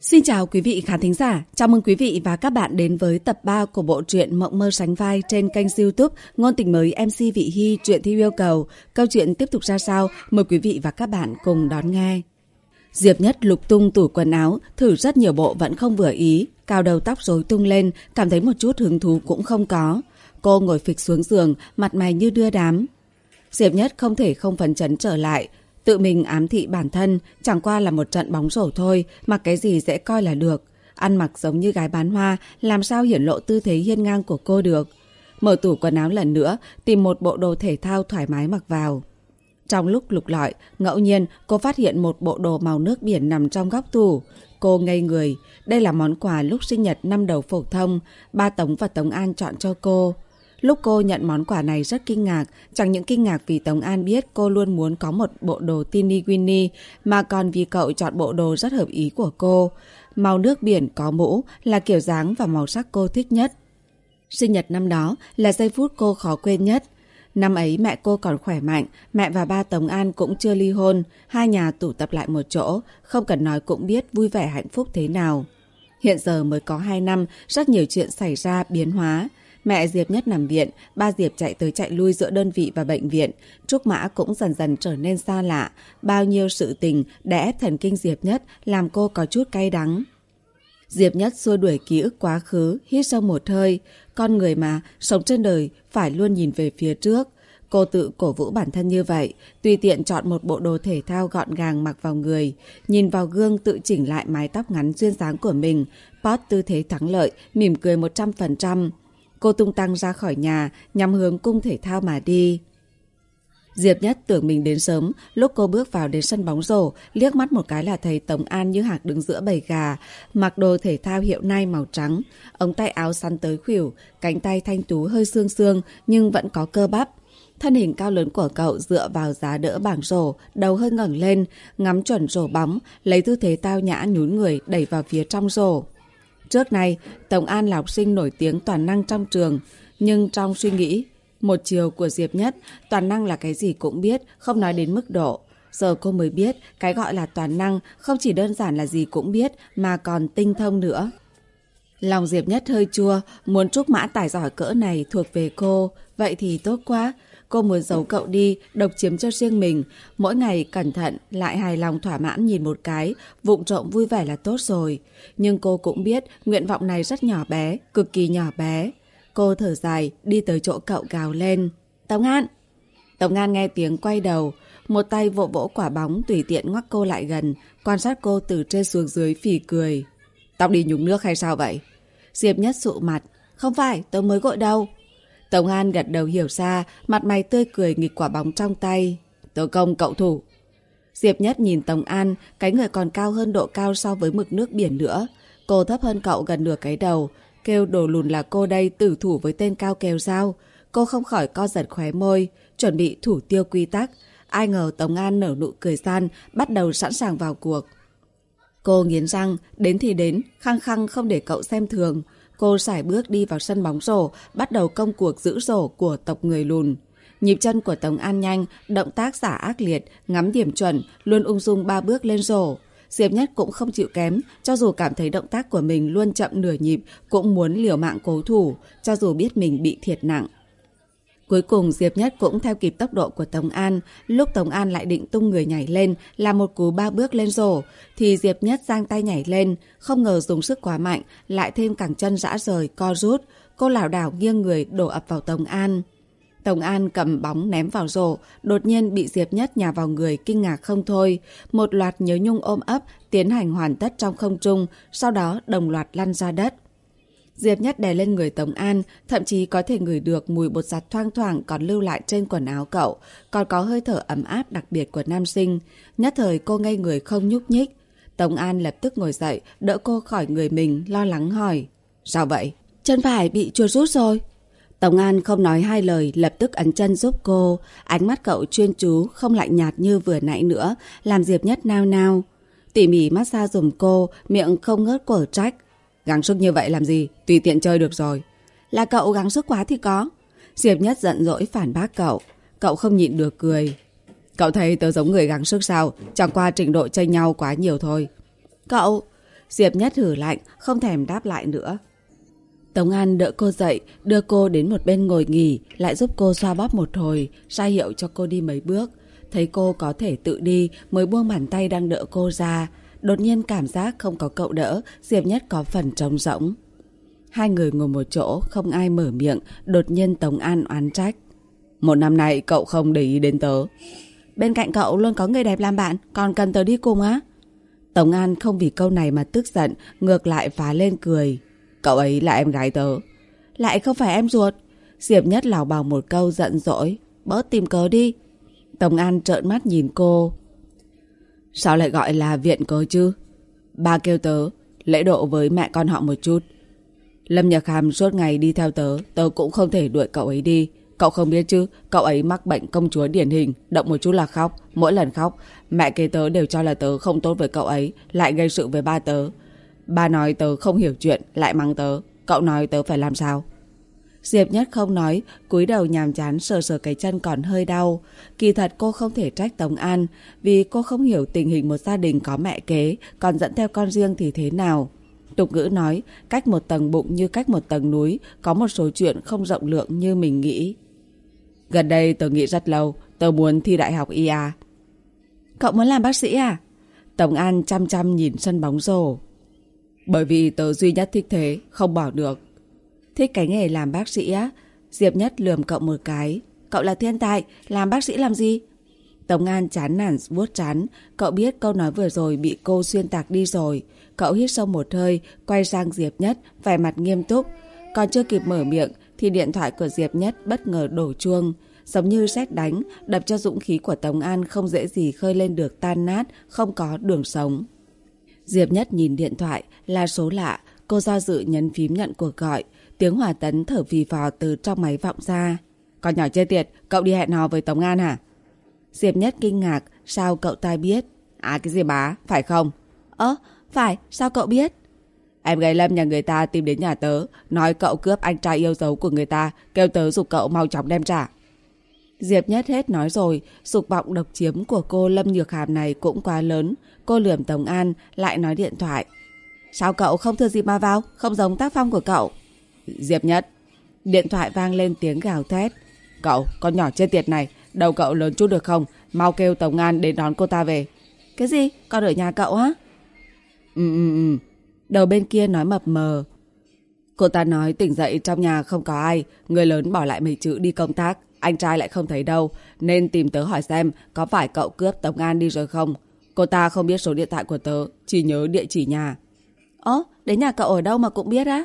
Xin chào quý vị khán thính giả, chào mừng quý vị và các bạn đến với tập 3 của bộ truyện Mộng mơ sánh vai trên kênh youtube Ngôn tình mới MC Vị Hy truyện thi yêu cầu. Câu chuyện tiếp tục ra sao? Mời quý vị và các bạn cùng đón nghe. Diệp Nhất lục tung tủ quần áo, thử rất nhiều bộ vẫn không vừa ý, cao đầu tóc rối tung lên, cảm thấy một chút hứng thú cũng không có. Cô ngồi phịch xuống giường, mặt mày như đưa đám. Diệp Nhất không thể không phấn chấn trở lại, Tự mình ám thị bản thân, chẳng qua là một trận bóng rổ thôi, mặc cái gì dễ coi là được. Ăn mặc giống như gái bán hoa, làm sao hiển lộ tư thế hiên ngang của cô được. Mở tủ quần áo lần nữa, tìm một bộ đồ thể thao thoải mái mặc vào. Trong lúc lục lọi, ngẫu nhiên cô phát hiện một bộ đồ màu nước biển nằm trong góc tủ. Cô ngây người, đây là món quà lúc sinh nhật năm đầu phổ thông, ba Tống và Tống An chọn cho cô. Lúc cô nhận món quà này rất kinh ngạc, chẳng những kinh ngạc vì Tống An biết cô luôn muốn có một bộ đồ Tini Winnie, mà còn vì cậu chọn bộ đồ rất hợp ý của cô. Màu nước biển có mũ là kiểu dáng và màu sắc cô thích nhất. Sinh nhật năm đó là giây phút cô khó quên nhất. Năm ấy mẹ cô còn khỏe mạnh, mẹ và ba Tống An cũng chưa ly hôn, hai nhà tụ tập lại một chỗ, không cần nói cũng biết vui vẻ hạnh phúc thế nào. Hiện giờ mới có hai năm, rất nhiều chuyện xảy ra, biến hóa. Mẹ Diệp Nhất nằm viện, ba Diệp chạy tới chạy lui giữa đơn vị và bệnh viện. Trúc Mã cũng dần dần trở nên xa lạ. Bao nhiêu sự tình đã ép thần kinh Diệp Nhất làm cô có chút cay đắng. Diệp Nhất xua đuổi ký ức quá khứ, hít sâu một hơi. Con người mà, sống trên đời, phải luôn nhìn về phía trước. Cô tự cổ vũ bản thân như vậy, tùy tiện chọn một bộ đồ thể thao gọn gàng mặc vào người, nhìn vào gương tự chỉnh lại mái tóc ngắn duyên dáng của mình, post tư thế thắng lợi, mỉm cười 100%. Cô tung tăng ra khỏi nhà, nhằm hướng cung thể thao mà đi. Diệp Nhất tưởng mình đến sớm, lúc cô bước vào đến sân bóng rổ, liếc mắt một cái là thấy Tống An như hạc đứng giữa bầy gà, mặc đồ thể thao hiệu nai màu trắng, ống tay áo săn tới khuỷu, cánh tay thanh tú hơi xương xương nhưng vẫn có cơ bắp. Thân hình cao lớn của cậu dựa vào giá đỡ bảng rổ, đầu hơi ngẩng lên, ngắm chuẩn rổ bóng, lấy tư thế tao nhã nhún người đẩy vào phía trong rổ. Trước nay, Tổng An là học sinh nổi tiếng toàn năng trong trường, nhưng trong suy nghĩ, một chiều của Diệp Nhất, toàn năng là cái gì cũng biết, không nói đến mức độ. Giờ cô mới biết, cái gọi là toàn năng không chỉ đơn giản là gì cũng biết, mà còn tinh thông nữa. Lòng Diệp Nhất hơi chua, muốn Trúc Mã tài giỏi cỡ này thuộc về cô, vậy thì tốt quá. Cô muốn giấu cậu đi, độc chiếm cho riêng mình. Mỗi ngày cẩn thận, lại hài lòng thỏa mãn nhìn một cái, vụng trộm vui vẻ là tốt rồi. Nhưng cô cũng biết nguyện vọng này rất nhỏ bé, cực kỳ nhỏ bé. Cô thở dài, đi tới chỗ cậu gào lên. Tống An! Tống An nghe tiếng quay đầu, một tay vỗ vỗ quả bóng tùy tiện ngoắc cô lại gần, quan sát cô từ trên xuống dưới phì cười. Tóc đi nhúng nước hay sao vậy? Diệp nhất sụ mặt. Không phải, tôi mới gội đâu. Tống An gật đầu hiểu ra, mặt mày tươi cười nghịch quả bóng trong tay. Tớ công cậu thủ. Diệp Nhất nhìn Tống An, cái người còn cao hơn độ cao so với mực nước biển nữa. Cô thấp hơn cậu gần nửa cái đầu, kêu đồ lùn là cô đây tử thủ với tên cao kèo dao. Cô không khỏi co giật khóe môi, chuẩn bị thủ tiêu quy tắc. Ai ngờ Tống An nở nụ cười gian, bắt đầu sẵn sàng vào cuộc. Cô nghiến răng, đến thì đến, khăng khăng không để cậu xem thường. Cô sải bước đi vào sân bóng rổ, bắt đầu công cuộc giữ rổ của tộc người lùn. Nhịp chân của Tống An nhanh, động tác giả ác liệt, ngắm điểm chuẩn, luôn ung dung ba bước lên rổ. Diệp Nhất cũng không chịu kém, cho dù cảm thấy động tác của mình luôn chậm nửa nhịp, cũng muốn liều mạng cố thủ, cho dù biết mình bị thiệt nặng. Cuối cùng Diệp Nhất cũng theo kịp tốc độ của Tống An. Lúc Tống An lại định tung người nhảy lên, làm một cú ba bước lên rổ, thì Diệp Nhất giang tay nhảy lên, không ngờ dùng sức quá mạnh, lại thêm cẳng chân rã rời, co rút. Cô lảo đảo nghiêng người đổ ập vào Tống An. Tống An cầm bóng ném vào rổ, đột nhiên bị Diệp Nhất nhào vào người kinh ngạc không thôi. Một loạt nhớ nhung ôm ấp tiến hành hoàn tất trong không trung, sau đó đồng loạt lăn ra đất. Diệp Nhất đè lên người Tống An, thậm chí có thể ngửi được mùi bột giặt thoang thoảng còn lưu lại trên quần áo cậu, còn có hơi thở ấm áp đặc biệt của nam sinh. Nhất thời cô ngây người không nhúc nhích. Tống An lập tức ngồi dậy, đỡ cô khỏi người mình, lo lắng hỏi. Sao vậy? Chân phải bị chuột rút rồi. Tống An không nói hai lời, lập tức ấn chân giúp cô. Ánh mắt cậu chuyên chú, không lạnh nhạt như vừa nãy nữa, làm Diệp Nhất nao nao. Tỉ mỉ massage dùm cô, miệng không ngớt cổ trách. Gắng sức như vậy làm gì? Tùy tiện chơi được rồi. Là cậu gắng sức quá thì có. Diệp Nhất giận dỗi phản bác cậu. Cậu không nhịn được cười. Cậu thấy tớ giống người gắng sức sao? Chẳng qua trình độ chơi nhau quá nhiều thôi. Cậu... Diệp Nhất hử lạnh, không thèm đáp lại nữa. Tống An đỡ cô dậy, đưa cô đến một bên ngồi nghỉ, lại giúp cô xoa bóp một hồi, ra hiệu cho cô đi mấy bước. Thấy cô có thể tự đi, mới buông bàn tay đang đỡ cô ra. Đột nhiên cảm giác không có cậu đỡ, Diệp Nhất có phần trống rỗng. Hai người ngồi một chỗ, không ai mở miệng, đột nhiên Tống An oán trách. Một năm nay cậu không để ý đến tớ. Bên cạnh cậu luôn có người đẹp làm bạn, còn cần tớ đi cùng á? Tống An không vì câu này mà tức giận, ngược lại phá lên cười. Cậu ấy là em gái tớ. Lại không phải em ruột. Diệp Nhất lào bào một câu giận dỗi. Bớt tìm cớ đi. Tống An trợn mắt nhìn cô. Sao lại gọi là viện cớ chứ? Ba kêu tớ, lễ độ với mẹ con họ một chút. Lâm Nhật Hàm suốt ngày đi theo tớ, tớ cũng không thể đuổi cậu ấy đi. Cậu không biết chứ, cậu ấy mắc bệnh công chúa điển hình, động một chút là khóc, mỗi lần khóc, mẹ kế tớ đều cho là tớ không tốt với cậu ấy, lại gây sự với ba tớ. Ba nói tớ không hiểu chuyện, lại mắng tớ, cậu nói tớ phải làm sao? Diệp Nhất không nói, cúi đầu nhàm chán sờ sờ cái chân còn hơi đau. Kỳ thật cô không thể trách Tống An, vì cô không hiểu tình hình một gia đình có mẹ kế, còn dẫn theo con riêng thì thế nào. Tục ngữ nói, cách một tầng bụng như cách một tầng núi, có một số chuyện không rộng lượng như mình nghĩ. Gần đây tớ nghĩ rất lâu, tớ muốn thi đại học IA. Cậu muốn làm bác sĩ à? Tổng An chăm chăm nhìn sân bóng rổ. Bởi vì tớ duy nhất thích thế, không bỏ được. Thích cái nghề làm bác sĩ á? Diệp Nhất lườm cậu một cái. Cậu là thiên tài, làm bác sĩ làm gì? Tống An chán nản vuốt chán. Cậu biết câu nói vừa rồi bị cô xuyên tạc đi rồi. Cậu hít sâu một hơi, quay sang Diệp Nhất, vẻ mặt nghiêm túc. Còn chưa kịp mở miệng, thì điện thoại của Diệp Nhất bất ngờ đổ chuông. Giống như xét đánh, đập cho dũng khí của Tống An không dễ gì khơi lên được tan nát, không có đường sống. Diệp Nhất nhìn điện thoại, là số lạ, cô do dự nhấn phím nhận cuộc gọi. Tiếng hòa tấn thở phì phò từ trong máy vọng ra. còn nhỏ chơi tiệt, cậu đi hẹn hò với Tống An hả? Diệp Nhất kinh ngạc, sao cậu ta biết? À cái gì bá, phải không? Ơ, phải, sao cậu biết? Em gái Lâm nhà người ta tìm đến nhà tớ, nói cậu cướp anh trai yêu dấu của người ta, kêu tớ dục cậu mau chóng đem trả. Diệp Nhất hết nói rồi, dục vọng độc chiếm của cô Lâm Nhược Hàm này cũng quá lớn. Cô lườm Tống An, lại nói điện thoại. Sao cậu không thừa gì mà vào, không giống tác phong của cậu? Diệp Nhất. Điện thoại vang lên tiếng gào thét. Cậu, con nhỏ chết tiệt này, đầu cậu lớn chút được không? Mau kêu Tống An đến đón cô ta về. Cái gì? Con ở nhà cậu á? Ừ ừ ừ. Đầu bên kia nói mập mờ. Cô ta nói tỉnh dậy trong nhà không có ai, người lớn bỏ lại mấy chữ đi công tác, anh trai lại không thấy đâu, nên tìm tớ hỏi xem có phải cậu cướp Tống An đi rồi không. Cô ta không biết số điện thoại của tớ, chỉ nhớ địa chỉ nhà. Ồ, đến nhà cậu ở đâu mà cũng biết á?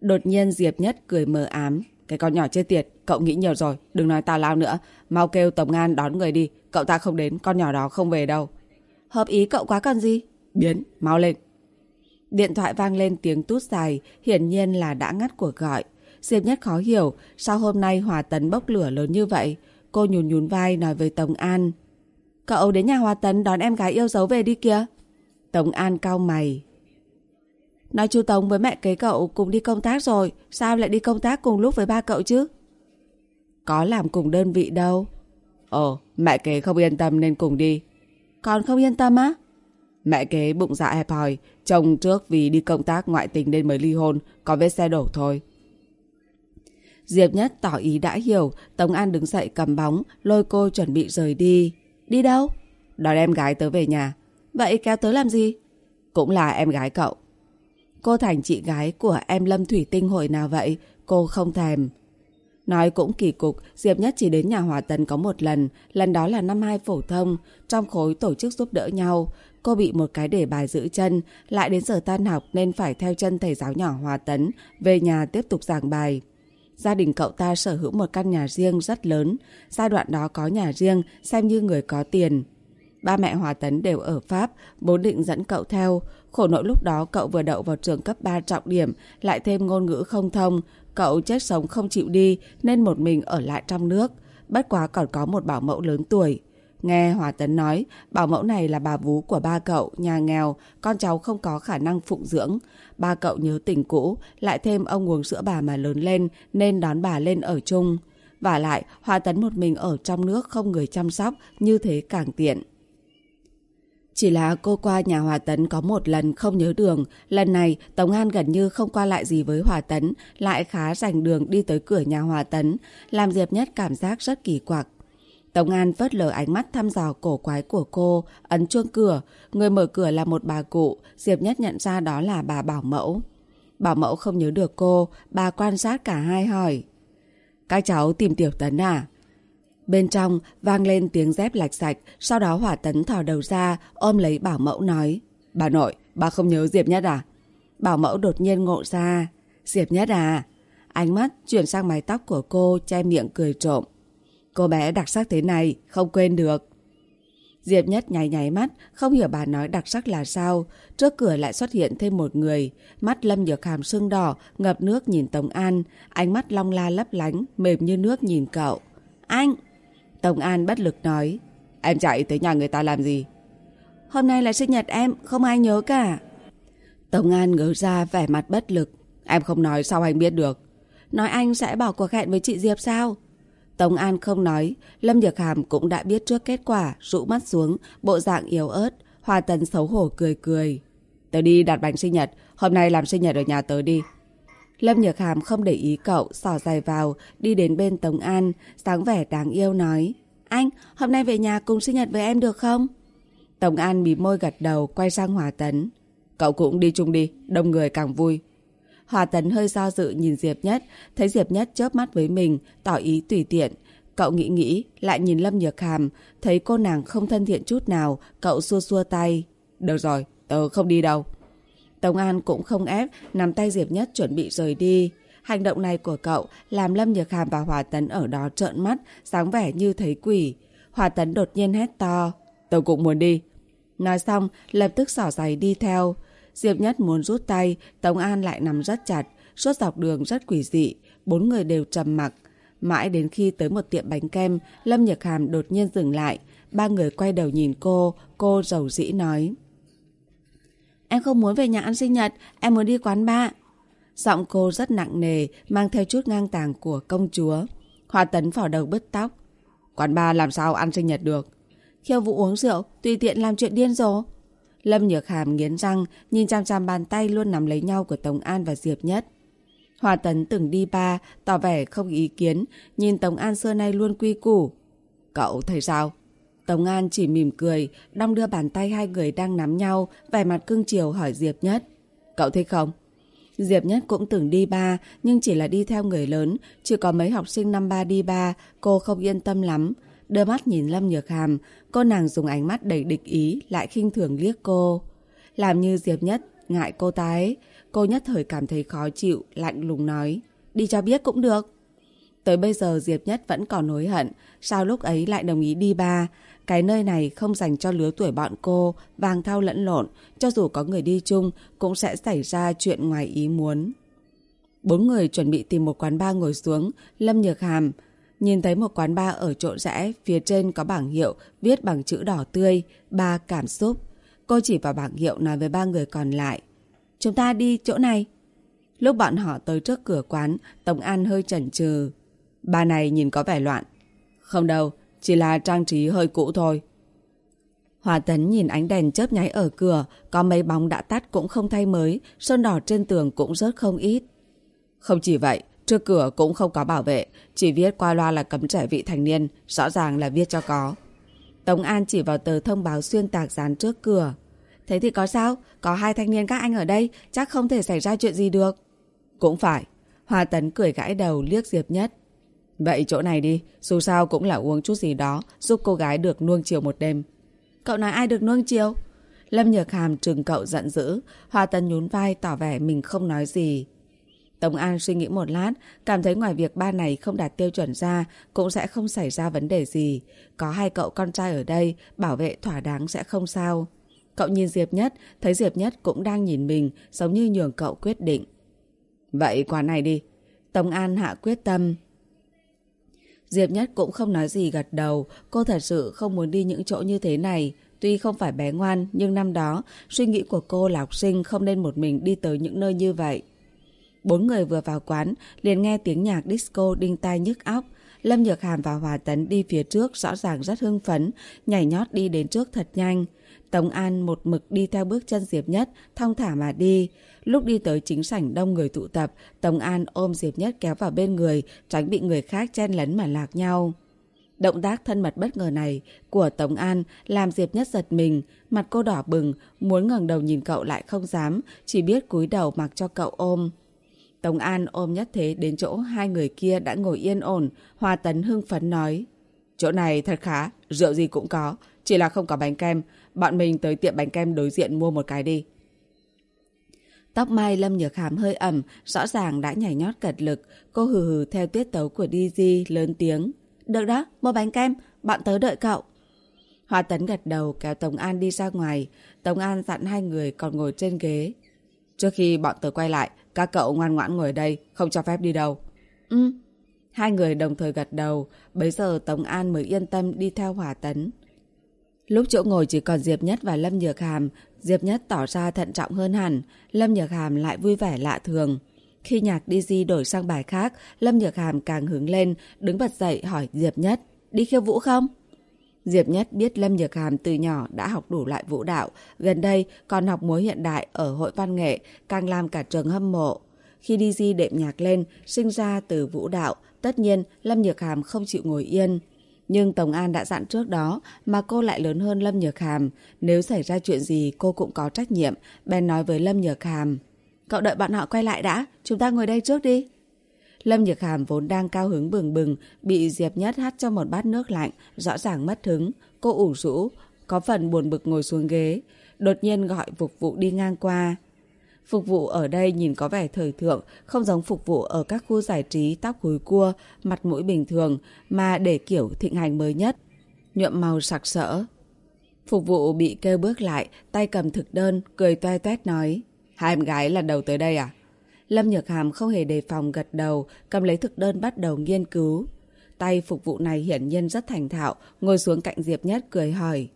Đột nhiên Diệp Nhất cười mờ ám. Cái con nhỏ chết tiệt, cậu nghĩ nhiều rồi, đừng nói tào lao nữa. Mau kêu Tống An đón người đi, cậu ta không đến, con nhỏ đó không về đâu. Hợp ý cậu quá cần gì? Biến, mau lên. Điện thoại vang lên tiếng tút dài, hiển nhiên là đã ngắt cuộc gọi. Diệp Nhất khó hiểu, sao hôm nay Hòa Tấn bốc lửa lớn như vậy? Cô nhún nhún vai nói với Tống An. Cậu đến nhà Hòa Tấn đón em gái yêu dấu về đi kìa. Tống An cau mày. Nói chú Tống với mẹ kế cậu cùng đi công tác rồi, sao lại đi công tác cùng lúc với ba cậu chứ? Có làm cùng đơn vị đâu. Ồ, mẹ kế không yên tâm nên cùng đi. Còn không yên tâm á? Mẹ kế bụng dạ hẹp hòi, chồng trước vì đi công tác ngoại tình nên mới ly hôn, có vết xe đổ thôi. Diệp Nhất tỏ ý đã hiểu, Tống An đứng dậy cầm bóng, lôi cô chuẩn bị rời đi. Đi đâu? Đón em gái tớ về nhà. Vậy kéo tớ làm gì? Cũng là em gái cậu. Cô thành chị gái của em Lâm Thủy Tinh hồi nào vậy? Cô không thèm. Nói cũng kỳ cục, Diệp Nhất chỉ đến nhà Hòa Tấn có một lần, lần đó là năm hai phổ thông, trong khối tổ chức giúp đỡ nhau. Cô bị một cái để bài giữ chân, lại đến giờ tan học nên phải theo chân thầy giáo nhỏ Hòa Tấn, về nhà tiếp tục giảng bài. Gia đình cậu ta sở hữu một căn nhà riêng rất lớn, giai đoạn đó có nhà riêng xem như người có tiền. Ba mẹ Hòa Tấn đều ở Pháp, bố định dẫn cậu theo. Khổ nỗi lúc đó cậu vừa đậu vào trường cấp 3 trọng điểm, lại thêm ngôn ngữ không thông. Cậu chết sống không chịu đi nên một mình ở lại trong nước. Bất quá còn có một bảo mẫu lớn tuổi. Nghe Hòa Tấn nói, bảo mẫu này là bà vú của ba cậu, nhà nghèo, con cháu không có khả năng phụng dưỡng. Ba cậu nhớ tình cũ, lại thêm ông uống sữa bà mà lớn lên nên đón bà lên ở chung. Và lại, Hòa Tấn một mình ở trong nước không người chăm sóc, như thế càng tiện. Chỉ là cô qua nhà Hòa Tấn có một lần không nhớ đường. Lần này, Tống An gần như không qua lại gì với Hòa Tấn, lại khá rành đường đi tới cửa nhà Hòa Tấn, làm Diệp Nhất cảm giác rất kỳ quặc. Tống An vớt lờ ánh mắt thăm dò cổ quái của cô, ấn chuông cửa. Người mở cửa là một bà cụ, Diệp Nhất nhận ra đó là bà Bảo Mẫu. Bảo Mẫu không nhớ được cô, bà quan sát cả hai hỏi. Các cháu tìm Tiểu Tấn à? Bên trong vang lên tiếng dép lạch sạch, sau đó Hỏa Tấn thò đầu ra, ôm lấy Bảo Mẫu nói. Bà nội, bà không nhớ Diệp Nhất à? Bảo Mẫu đột nhiên ngộ ra. Diệp Nhất à? Ánh mắt chuyển sang mái tóc của cô, che miệng cười trộm. Cô bé đặc sắc thế này, không quên được. Diệp Nhất nháy nháy mắt, không hiểu bà nói đặc sắc là sao. Trước cửa lại xuất hiện thêm một người. Mắt Lâm Nhược Hàm sưng đỏ, ngập nước nhìn Tống An. Ánh mắt long la lấp lánh, mềm như nước nhìn cậu. Anh! Tông An bất lực nói. Em chạy tới nhà người ta làm gì? Hôm nay là sinh nhật em, không ai nhớ cả. tông An ngớ ra vẻ mặt bất lực. Em không nói sao anh biết được. Nói anh sẽ bỏ cuộc hẹn với chị Diệp sao? tông An không nói, Lâm Nhược Hàm cũng đã biết trước kết quả, rũ mắt xuống, bộ dạng yếu ớt, Hòa Tần xấu hổ cười cười. Tớ đi đặt bánh sinh nhật, hôm nay làm sinh nhật ở nhà tớ đi. Lâm Nhược Hàm không để ý cậu, xỏ dài vào, đi đến bên Tống An, sáng vẻ đáng yêu nói. Anh, hôm nay về nhà cùng sinh nhật với em được không? Tống An bị môi gật đầu, quay sang Hòa Tấn. Cậu cũng đi chung đi, đông người càng vui. Hòa Tấn hơi do dự nhìn Diệp Nhất, thấy Diệp Nhất chớp mắt với mình, tỏ ý tùy tiện. Cậu nghĩ nghĩ, lại nhìn Lâm Nhược Hàm, thấy cô nàng không thân thiện chút nào, cậu xua xua tay. Được rồi, tớ không đi đâu. Tống An cũng không ép, nắm tay Diệp Nhất chuẩn bị rời đi. Hành động này của cậu làm Lâm Nhược Hàm và Hòa Tấn ở đó trợn mắt, sáng vẻ như thấy quỷ. Hòa Tấn đột nhiên hét to. Tôi cũng muốn đi. Nói xong, lập tức xỏ giày đi theo. Diệp Nhất muốn rút tay, Tống An lại nằm rất chặt, suốt dọc đường rất quỷ dị, bốn người đều trầm mặc. Mãi đến khi tới một tiệm bánh kem, Lâm Nhược Hàm đột nhiên dừng lại, ba người quay đầu nhìn cô, cô giàu dĩ nói. Em không muốn về nhà ăn sinh nhật, em muốn đi quán ba. Giọng cô rất nặng nề, mang theo chút ngang tàng của công chúa. Hoa tấn phỏ đầu bứt tóc. Quán ba làm sao ăn sinh nhật được? Khiêu vũ uống rượu, tùy tiện làm chuyện điên rồ. Lâm Nhược Hàm nghiến răng, nhìn chăm chăm bàn tay luôn nắm lấy nhau của Tống An và Diệp Nhất. Hòa Tấn từng đi ba, tỏ vẻ không ý kiến, nhìn Tống An xưa nay luôn quy củ. Cậu thấy sao? Tống An chỉ mỉm cười, đong đưa bàn tay hai người đang nắm nhau, vẻ mặt cưng chiều hỏi Diệp Nhất. Cậu thích không? Diệp Nhất cũng từng đi ba, nhưng chỉ là đi theo người lớn, chỉ có mấy học sinh năm ba đi ba, cô không yên tâm lắm đưa mắt nhìn Lâm Nhược Hàm, cô nàng dùng ánh mắt đầy địch ý lại khinh thường liếc cô. Làm như Diệp Nhất ngại cô ta ấy, cô nhất thời cảm thấy khó chịu, lạnh lùng nói, đi cho biết cũng được. Tới bây giờ Diệp Nhất vẫn còn hối hận, sao lúc ấy lại đồng ý đi ba. Cái nơi này không dành cho lứa tuổi bọn cô, vàng thao lẫn lộn, cho dù có người đi chung cũng sẽ xảy ra chuyện ngoài ý muốn. Bốn người chuẩn bị tìm một quán bar ngồi xuống, Lâm Nhược Hàm nhìn thấy một quán bar ở chỗ rẽ, phía trên có bảng hiệu viết bằng chữ đỏ tươi, ba cảm xúc. Cô chỉ vào bảng hiệu nói với ba người còn lại. Chúng ta đi chỗ này. Lúc bọn họ tới trước cửa quán, Tống An hơi chần chừ. Ba này nhìn có vẻ loạn. Không đâu, chỉ là trang trí hơi cũ thôi. Hòa Tấn nhìn ánh đèn chớp nháy ở cửa, có mấy bóng đã tắt cũng không thay mới, sơn đỏ trên tường cũng rớt không ít. Không chỉ vậy, Trước cửa cũng không có bảo vệ, chỉ viết qua loa là cấm trẻ vị thành niên, rõ ràng là viết cho có. Tống An chỉ vào tờ thông báo xuyên tạc dán trước cửa. Thế thì có sao? Có hai thanh niên các anh ở đây, chắc không thể xảy ra chuyện gì được. Cũng phải. Hoa Tấn cười gãi đầu liếc Diệp Nhất. Vậy chỗ này đi, dù sao cũng là uống chút gì đó, giúp cô gái được nuông chiều một đêm. Cậu nói ai được nuông chiều? Lâm Nhược Hàm trừng cậu giận dữ, Hoa Tấn nhún vai tỏ vẻ mình không nói gì. Tống An suy nghĩ một lát, cảm thấy ngoài việc ba này không đạt tiêu chuẩn ra, cũng sẽ không xảy ra vấn đề gì. Có hai cậu con trai ở đây, bảo vệ thỏa đáng sẽ không sao. Cậu nhìn Diệp Nhất, thấy Diệp Nhất cũng đang nhìn mình, giống như nhường cậu quyết định. Vậy quán này đi. Tống An hạ quyết tâm. Diệp Nhất cũng không nói gì gật đầu, cô thật sự không muốn đi những chỗ như thế này. Tuy không phải bé ngoan, nhưng năm đó, suy nghĩ của cô là học sinh không nên một mình đi tới những nơi như vậy. Bốn người vừa vào quán, liền nghe tiếng nhạc disco đinh tai nhức óc. Lâm Nhược Hàm và Hòa Tấn đi phía trước rõ ràng rất hưng phấn, nhảy nhót đi đến trước thật nhanh. Tống An một mực đi theo bước chân Diệp Nhất, thong thả mà đi. Lúc đi tới chính sảnh đông người tụ tập, Tống An ôm Diệp Nhất kéo vào bên người, tránh bị người khác chen lấn mà lạc nhau. Động tác thân mật bất ngờ này của Tống An làm Diệp Nhất giật mình, mặt cô đỏ bừng, muốn ngẩng đầu nhìn cậu lại không dám, chỉ biết cúi đầu mặc cho cậu ôm. Tống An ôm Nhất Thế đến chỗ hai người kia đã ngồi yên ổn, Hoa Tấn hưng phấn nói. Chỗ này thật khá, rượu gì cũng có, chỉ là không có bánh kem, bọn mình tới tiệm bánh kem đối diện mua một cái đi. Tóc mai Lâm Nhược Hàm hơi ẩm, rõ ràng đã nhảy nhót cật lực, cô hừ hừ theo tiết tấu của DG lớn tiếng. Được đó, mua bánh kem, bọn tớ đợi cậu. Hoa Tấn gật đầu kéo Tống An đi ra ngoài. Tống An dặn hai người còn ngồi trên ghế. Trước khi bọn tớ quay lại, các cậu ngoan ngoãn ngồi đây, không cho phép đi đâu. Ừ. Hai người đồng thời gật đầu, bấy giờ Tống An mới yên tâm đi theo Hòa Tấn. Lúc chỗ ngồi chỉ còn Diệp Nhất và Lâm Nhược Hàm, Diệp Nhất tỏ ra thận trọng hơn hẳn, Lâm Nhược Hàm lại vui vẻ lạ thường. Khi nhạc DJ đổi sang bài khác, Lâm Nhược Hàm càng hứng lên, đứng bật dậy hỏi Diệp Nhất, đi khiêu vũ không? Diệp Nhất biết Lâm Nhược Hàm từ nhỏ đã học đủ loại vũ đạo, gần đây còn học múa hiện đại ở hội văn nghệ, càng làm cả trường hâm mộ. Khi DJ đệm nhạc lên, sinh ra từ vũ đạo, tất nhiên Lâm Nhược Hàm không chịu ngồi yên. Nhưng Tổng An đã dặn trước đó mà cô lại lớn hơn Lâm Nhược Hàm. Nếu xảy ra chuyện gì cô cũng có trách nhiệm, bèn nói với Lâm Nhược Hàm. Cậu đợi bọn họ quay lại đã, chúng ta ngồi đây trước đi. Lâm Nhược Hàm vốn đang cao hứng bừng bừng, bị Diệp Nhất hắt cho một bát nước lạnh, rõ ràng mất hứng. Cô ủ rũ, có phần buồn bực ngồi xuống ghế. Đột nhiên gọi phục vụ đi ngang qua. Phục vụ ở đây nhìn có vẻ thời thượng, không giống phục vụ ở các khu giải trí tóc húi cua, mặt mũi bình thường, mà để kiểu thịnh hành mới nhất. Nhuộm màu sặc sỡ. Phục vụ bị kêu bước lại, tay cầm thực đơn, cười toe toét nói. Hai em gái lần đầu tới đây à? Lâm Nhược Hàm không hề đề phòng gật đầu, cầm lấy thực đơn bắt đầu nghiên cứu. Tay phục vụ này hiển nhiên rất thành thạo, ngồi xuống cạnh Diệp Nhất cười hỏi.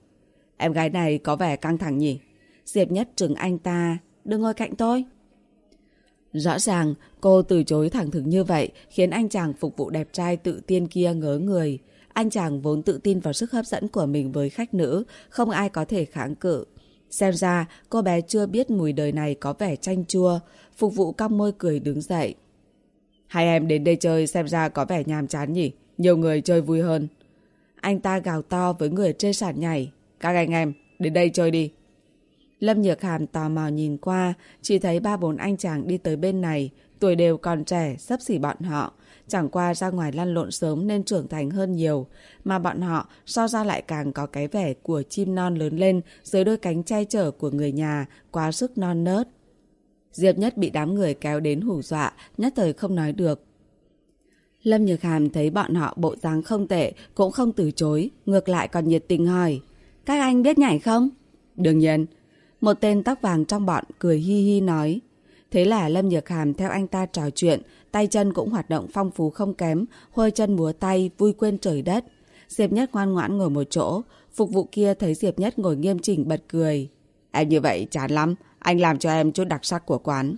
Em gái này có vẻ căng thẳng nhỉ? Diệp Nhất trừng anh ta, đừng ngồi cạnh tôi. Rõ ràng, cô từ chối thẳng thừng như vậy khiến anh chàng phục vụ đẹp trai tự tiên kia ngớ người. Anh chàng vốn tự tin vào sức hấp dẫn của mình với khách nữ, không ai có thể kháng cự. Xem ra, cô bé chưa biết mùi đời này có vẻ chanh chua. Phục vụ cong môi cười đứng dậy. Hai em đến đây chơi xem ra có vẻ nhàm chán nhỉ. Nhiều người chơi vui hơn. Anh ta gào to với người trên sàn nhảy. Các anh em, đến đây chơi đi. Lâm Nhược Hàm tò mò nhìn qua, chỉ thấy ba bốn anh chàng đi tới bên này, tuổi đều còn trẻ, sắp xỉ bọn họ. Chẳng qua ra ngoài lăn lộn sớm nên trưởng thành hơn nhiều, mà bọn họ so ra lại càng có cái vẻ của chim non lớn lên dưới đôi cánh che chở của người nhà, quá sức non nớt. Diệp Nhất bị đám người kéo đến hủ dọa, nhất thời không nói được. Lâm Nhược Hàm thấy bọn họ bộ dáng không tệ, cũng không từ chối, ngược lại còn nhiệt tình hỏi. Các anh biết nhảy không? Đương nhiên. Một tên tóc vàng trong bọn cười hi hi nói. Thế là Lâm Nhược Hàm theo anh ta trò chuyện, tay chân cũng hoạt động phong phú không kém, hôi chân múa tay, vui quên trời đất. Diệp Nhất ngoan ngoãn ngồi một chỗ, phục vụ kia thấy Diệp Nhất ngồi nghiêm chỉnh bật cười. Em như vậy chán lắm, anh làm cho em chút đặc sắc của quán.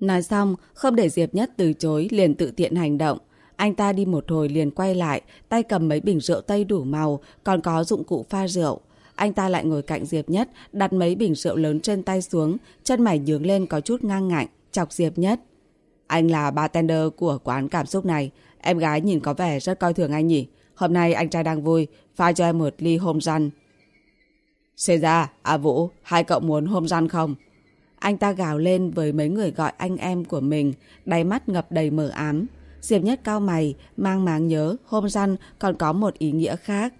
Nói xong, không để Diệp Nhất từ chối, liền tự tiện hành động. Anh ta đi một hồi liền quay lại, tay cầm mấy bình rượu tây đủ màu, còn có dụng cụ pha rượu. Anh ta lại ngồi cạnh Diệp Nhất, đặt mấy bình rượu lớn trên tay xuống, chân mày nhướng lên có chút ngang ngạnh, chọc Diệp Nhất. Anh là bartender của quán cảm xúc này. Em gái nhìn có vẻ rất coi thường anh nhỉ. Hôm nay anh trai đang vui, pha cho em một ly hôm răn Xê ra, à Vũ, hai cậu muốn hôm răn không? Anh ta gào lên với mấy người gọi anh em của mình, đáy mắt ngập đầy mờ ám. Diệp Nhất cao mày, mang máng nhớ, hôm răn còn có một ý nghĩa khác.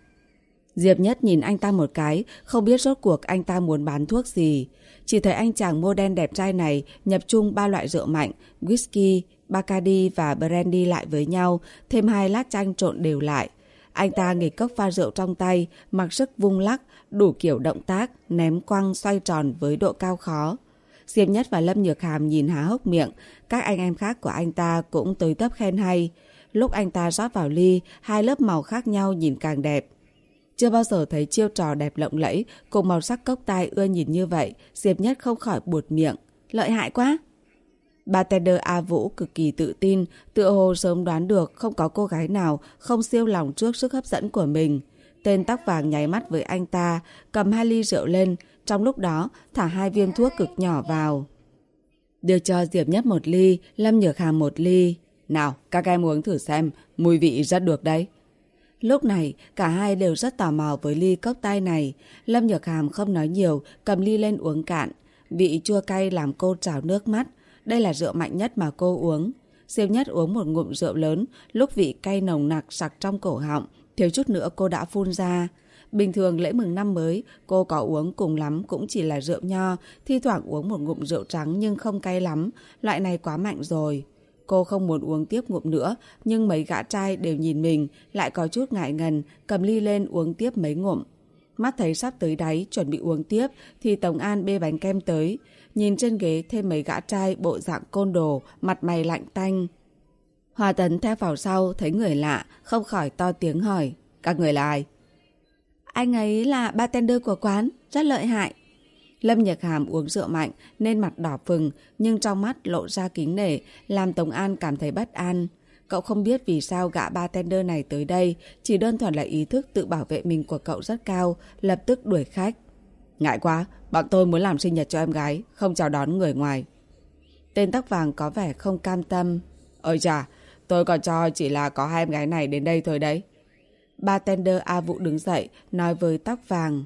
Diệp Nhất nhìn anh ta một cái, không biết rốt cuộc anh ta muốn bán thuốc gì. Chỉ thấy anh chàng mô đen đẹp trai này nhập chung ba loại rượu mạnh, whisky, Bacardi và brandy lại với nhau, thêm hai lát chanh trộn đều lại. Anh ta nghịch cốc pha rượu trong tay, mặc sức vung lắc, đủ kiểu động tác, ném quăng xoay tròn với độ cao khó. Diệp Nhất và Lâm Nhược Hàm nhìn há hốc miệng, các anh em khác của anh ta cũng tới tấp khen hay. Lúc anh ta rót vào ly, hai lớp màu khác nhau nhìn càng đẹp. Chưa bao giờ thấy chiêu trò đẹp lộng lẫy cùng màu sắc cốc tai ưa nhìn như vậy, Diệp Nhất không khỏi buột miệng. Lợi hại quá! Bartender A Vũ cực kỳ tự tin, tựa hồ sớm đoán được không có cô gái nào không siêu lòng trước sức hấp dẫn của mình. Tên tóc vàng nháy mắt với anh ta, cầm hai ly rượu lên, trong lúc đó thả hai viên thuốc cực nhỏ vào. Đưa cho Diệp Nhất một ly, Lâm Nhược Hà một ly. Nào, các em uống thử xem, mùi vị rất được đấy. Lúc này, cả hai đều rất tò mò với ly cốc tay này. Lâm Nhược Hàm không nói nhiều, cầm ly lên uống cạn. Vị chua cay làm cô trào nước mắt. Đây là rượu mạnh nhất mà cô uống. siêu Nhất uống một ngụm rượu lớn, lúc vị cay nồng nặc sặc trong cổ họng, thiếu chút nữa cô đã phun ra. Bình thường lễ mừng năm mới, cô có uống cùng lắm cũng chỉ là rượu nho, thi thoảng uống một ngụm rượu trắng nhưng không cay lắm, loại này quá mạnh rồi. Cô không muốn uống tiếp ngụm nữa, nhưng mấy gã trai đều nhìn mình, lại có chút ngại ngần, cầm ly lên uống tiếp mấy ngụm. Mắt thấy sắp tới đáy, chuẩn bị uống tiếp, thì Tổng An bê bánh kem tới. Nhìn trên ghế thêm mấy gã trai bộ dạng côn đồ, mặt mày lạnh tanh. Hòa Tấn theo vào sau, thấy người lạ, không khỏi to tiếng hỏi. Các người là ai? Anh ấy là bartender của quán, rất lợi hại. Lâm Nhật Hàm uống rượu mạnh nên mặt đỏ phừng, nhưng trong mắt lộ ra kính nể, làm Tổng An cảm thấy bất an. Cậu không biết vì sao gã bartender này tới đây, chỉ đơn thuần là ý thức tự bảo vệ mình của cậu rất cao, lập tức đuổi khách. Ngại quá, bọn tôi muốn làm sinh nhật cho em gái, không chào đón người ngoài. Tên tóc vàng có vẻ không cam tâm. Ôi chà, tôi còn cho chỉ là có hai em gái này đến đây thôi đấy. Bartender A Vũ đứng dậy, nói với tóc vàng.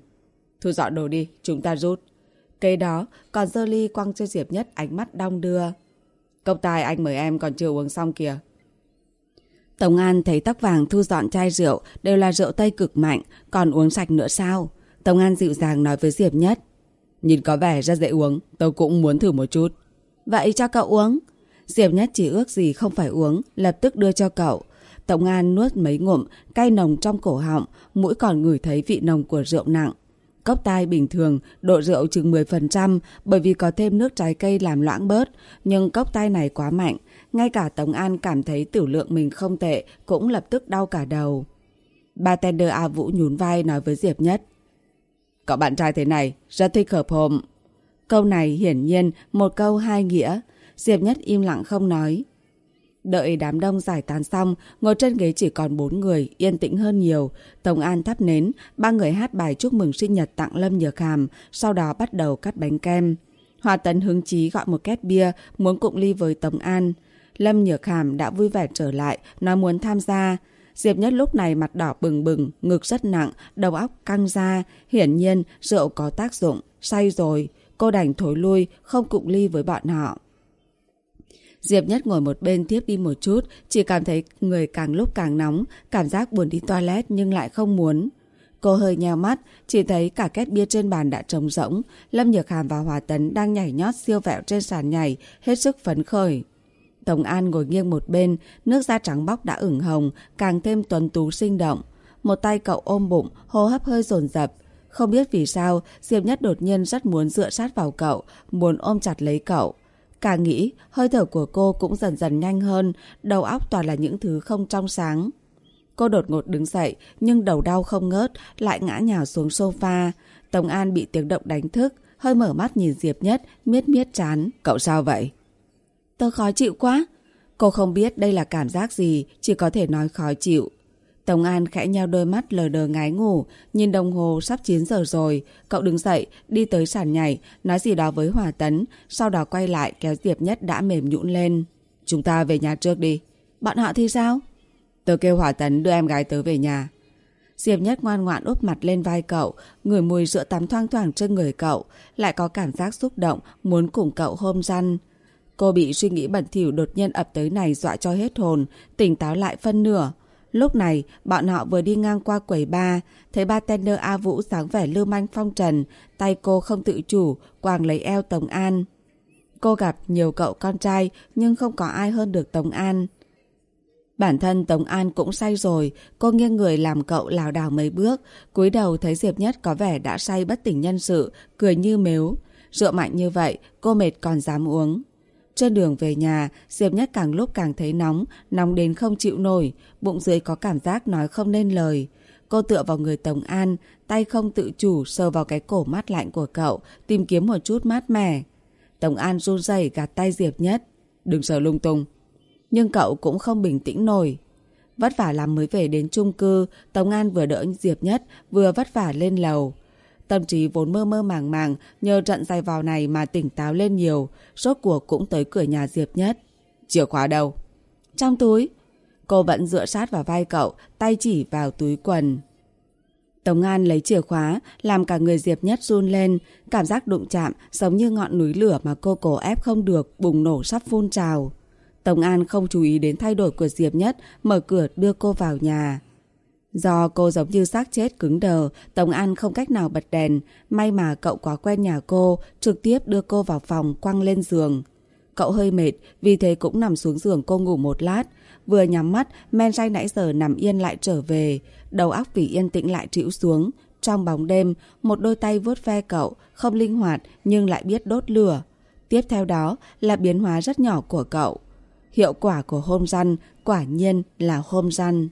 Thu dọn đồ đi, chúng ta rút. Kế đó, còn dơ ly quăng cho Diệp Nhất ánh mắt đong đưa. Cốc tài anh mời em còn chưa uống xong kìa. Tổng An thấy tóc vàng thu dọn chai rượu đều là rượu tây cực mạnh, còn uống sạch nữa sao? Tổng An dịu dàng nói với Diệp Nhất. Nhìn có vẻ rất dễ uống, tôi cũng muốn thử một chút. Vậy cho cậu uống. Diệp Nhất chỉ ước gì không phải uống, lập tức đưa cho cậu. Tổng An nuốt mấy ngụm, cay nồng trong cổ họng, mũi còn ngửi thấy vị nồng của rượu nặng. Cốc tai bình thường, độ rượu chừng 10% bởi vì có thêm nước trái cây làm loãng bớt, nhưng cốc tai này quá mạnh. Ngay cả Tống An cảm thấy tử lượng mình không tệ, cũng lập tức đau cả đầu. Bartender A Vũ nhún vai nói với Diệp Nhất. Cậu bạn trai thế này, rất thích hợp hồm. Câu này hiển nhiên một câu hai nghĩa. Diệp Nhất im lặng không nói. Đợi đám đông giải tán xong, ngồi trên ghế chỉ còn bốn người, yên tĩnh hơn nhiều. Tổng An thắp nến, ba người hát bài chúc mừng sinh nhật tặng Lâm Nhược Hàm, sau đó bắt đầu cắt bánh kem. Hòa Tấn hứng chí gọi một két bia, muốn cụng ly với Tổng An. Lâm Nhược Hàm đã vui vẻ trở lại, nói muốn tham gia. Diệp Nhất lúc này mặt đỏ bừng bừng, ngực rất nặng, đầu óc căng ra. Hiển nhiên, rượu có tác dụng, say rồi. Cô đành thối lui, không cụng ly với bọn họ. Diệp Nhất ngồi một bên tiếp đi một chút, chỉ cảm thấy người càng lúc càng nóng, cảm giác buồn đi toilet nhưng lại không muốn. Cô hơi nheo mắt, chỉ thấy cả két bia trên bàn đã trống rỗng. Lâm Nhược Hàm và Hòa Tấn đang nhảy nhót siêu vẹo trên sàn nhảy, hết sức phấn khởi. Tổng An ngồi nghiêng một bên, nước da trắng bóc đã ửng hồng, càng thêm tuấn tú sinh động. Một tay cậu ôm bụng, hô hấp hơi dồn dập. Không biết vì sao, Diệp Nhất đột nhiên rất muốn dựa sát vào cậu, muốn ôm chặt lấy cậu. Càng nghĩ, hơi thở của cô cũng dần dần nhanh hơn, đầu óc toàn là những thứ không trong sáng. Cô đột ngột đứng dậy, nhưng đầu đau không ngớt, lại ngã nhào xuống sofa. Tống An bị tiếng động đánh thức, hơi mở mắt nhìn Diệp Nhất, miết miết chán. Cậu sao vậy? Tôi khó chịu quá. Cô không biết đây là cảm giác gì, chỉ có thể nói khó chịu. Tổng An khẽ nheo đôi mắt lờ đờ ngái ngủ, nhìn đồng hồ sắp 9 giờ rồi. Cậu đứng dậy, đi tới sàn nhảy, nói gì đó với Hòa Tấn, sau đó quay lại kéo Diệp Nhất đã mềm nhũn lên. Chúng ta về nhà trước đi. Bọn họ thì sao? Tớ kêu Hòa Tấn đưa em gái tớ về nhà. Diệp Nhất ngoan ngoãn úp mặt lên vai cậu, người mùi rượu tắm thoang thoảng trên người cậu, lại có cảm giác xúc động, muốn cùng cậu hôm răn. Cô bị suy nghĩ bẩn thỉu đột nhiên ập tới này dọa cho hết hồn, tỉnh táo lại phân nửa. Lúc này, bọn họ vừa đi ngang qua quầy ba, thấy bartender A Vũ sáng vẻ lưu manh phong trần, tay cô không tự chủ, quàng lấy eo Tống An. Cô gặp nhiều cậu con trai, nhưng không có ai hơn được Tống An. Bản thân Tống An cũng say rồi, cô nghiêng người làm cậu lảo đảo mấy bước, cúi đầu thấy Diệp Nhất có vẻ đã say bất tỉnh nhân sự, cười như mếu. Rượu mạnh như vậy, cô mệt còn dám uống. Trên đường về nhà, Diệp Nhất càng lúc càng thấy nóng, nóng đến không chịu nổi, bụng dưới có cảm giác nói không nên lời. Cô tựa vào người Tống An, tay không tự chủ sờ vào cái cổ mát lạnh của cậu, tìm kiếm một chút mát mẻ. Tống An run rẩy gạt tay Diệp Nhất. Đừng sờ lung tung. Nhưng cậu cũng không bình tĩnh nổi. Vất vả lắm mới về đến chung cư, Tống An vừa đỡ Diệp Nhất, vừa vất vả lên lầu. Tâm trí vốn mơ mơ màng màng, nhờ trận dài vào này mà tỉnh táo lên nhiều, rốt cuộc cũng tới cửa nhà Diệp Nhất. Chìa khóa đâu? Trong túi. Cô vẫn dựa sát vào vai cậu, tay chỉ vào túi quần. Tống An lấy chìa khóa, làm cả người Diệp Nhất run lên, cảm giác đụng chạm giống như ngọn núi lửa mà cô cổ ép không được, bùng nổ sắp phun trào. Tống An không chú ý đến thay đổi của Diệp Nhất, mở cửa đưa cô vào nhà. Do cô giống như xác chết cứng đờ, Tống An không cách nào bật đèn. May mà cậu quá quen nhà cô, trực tiếp đưa cô vào phòng quăng lên giường. Cậu hơi mệt, vì thế cũng nằm xuống giường cô ngủ một lát. Vừa nhắm mắt, men say nãy giờ nằm yên lại trở về. Đầu óc vì yên tĩnh lại trĩu xuống. Trong bóng đêm, một đôi tay vuốt ve cậu, không linh hoạt nhưng lại biết đốt lửa. Tiếp theo đó là biến hóa rất nhỏ của cậu. Hiệu quả của hôm răn quả nhiên là hôm răn.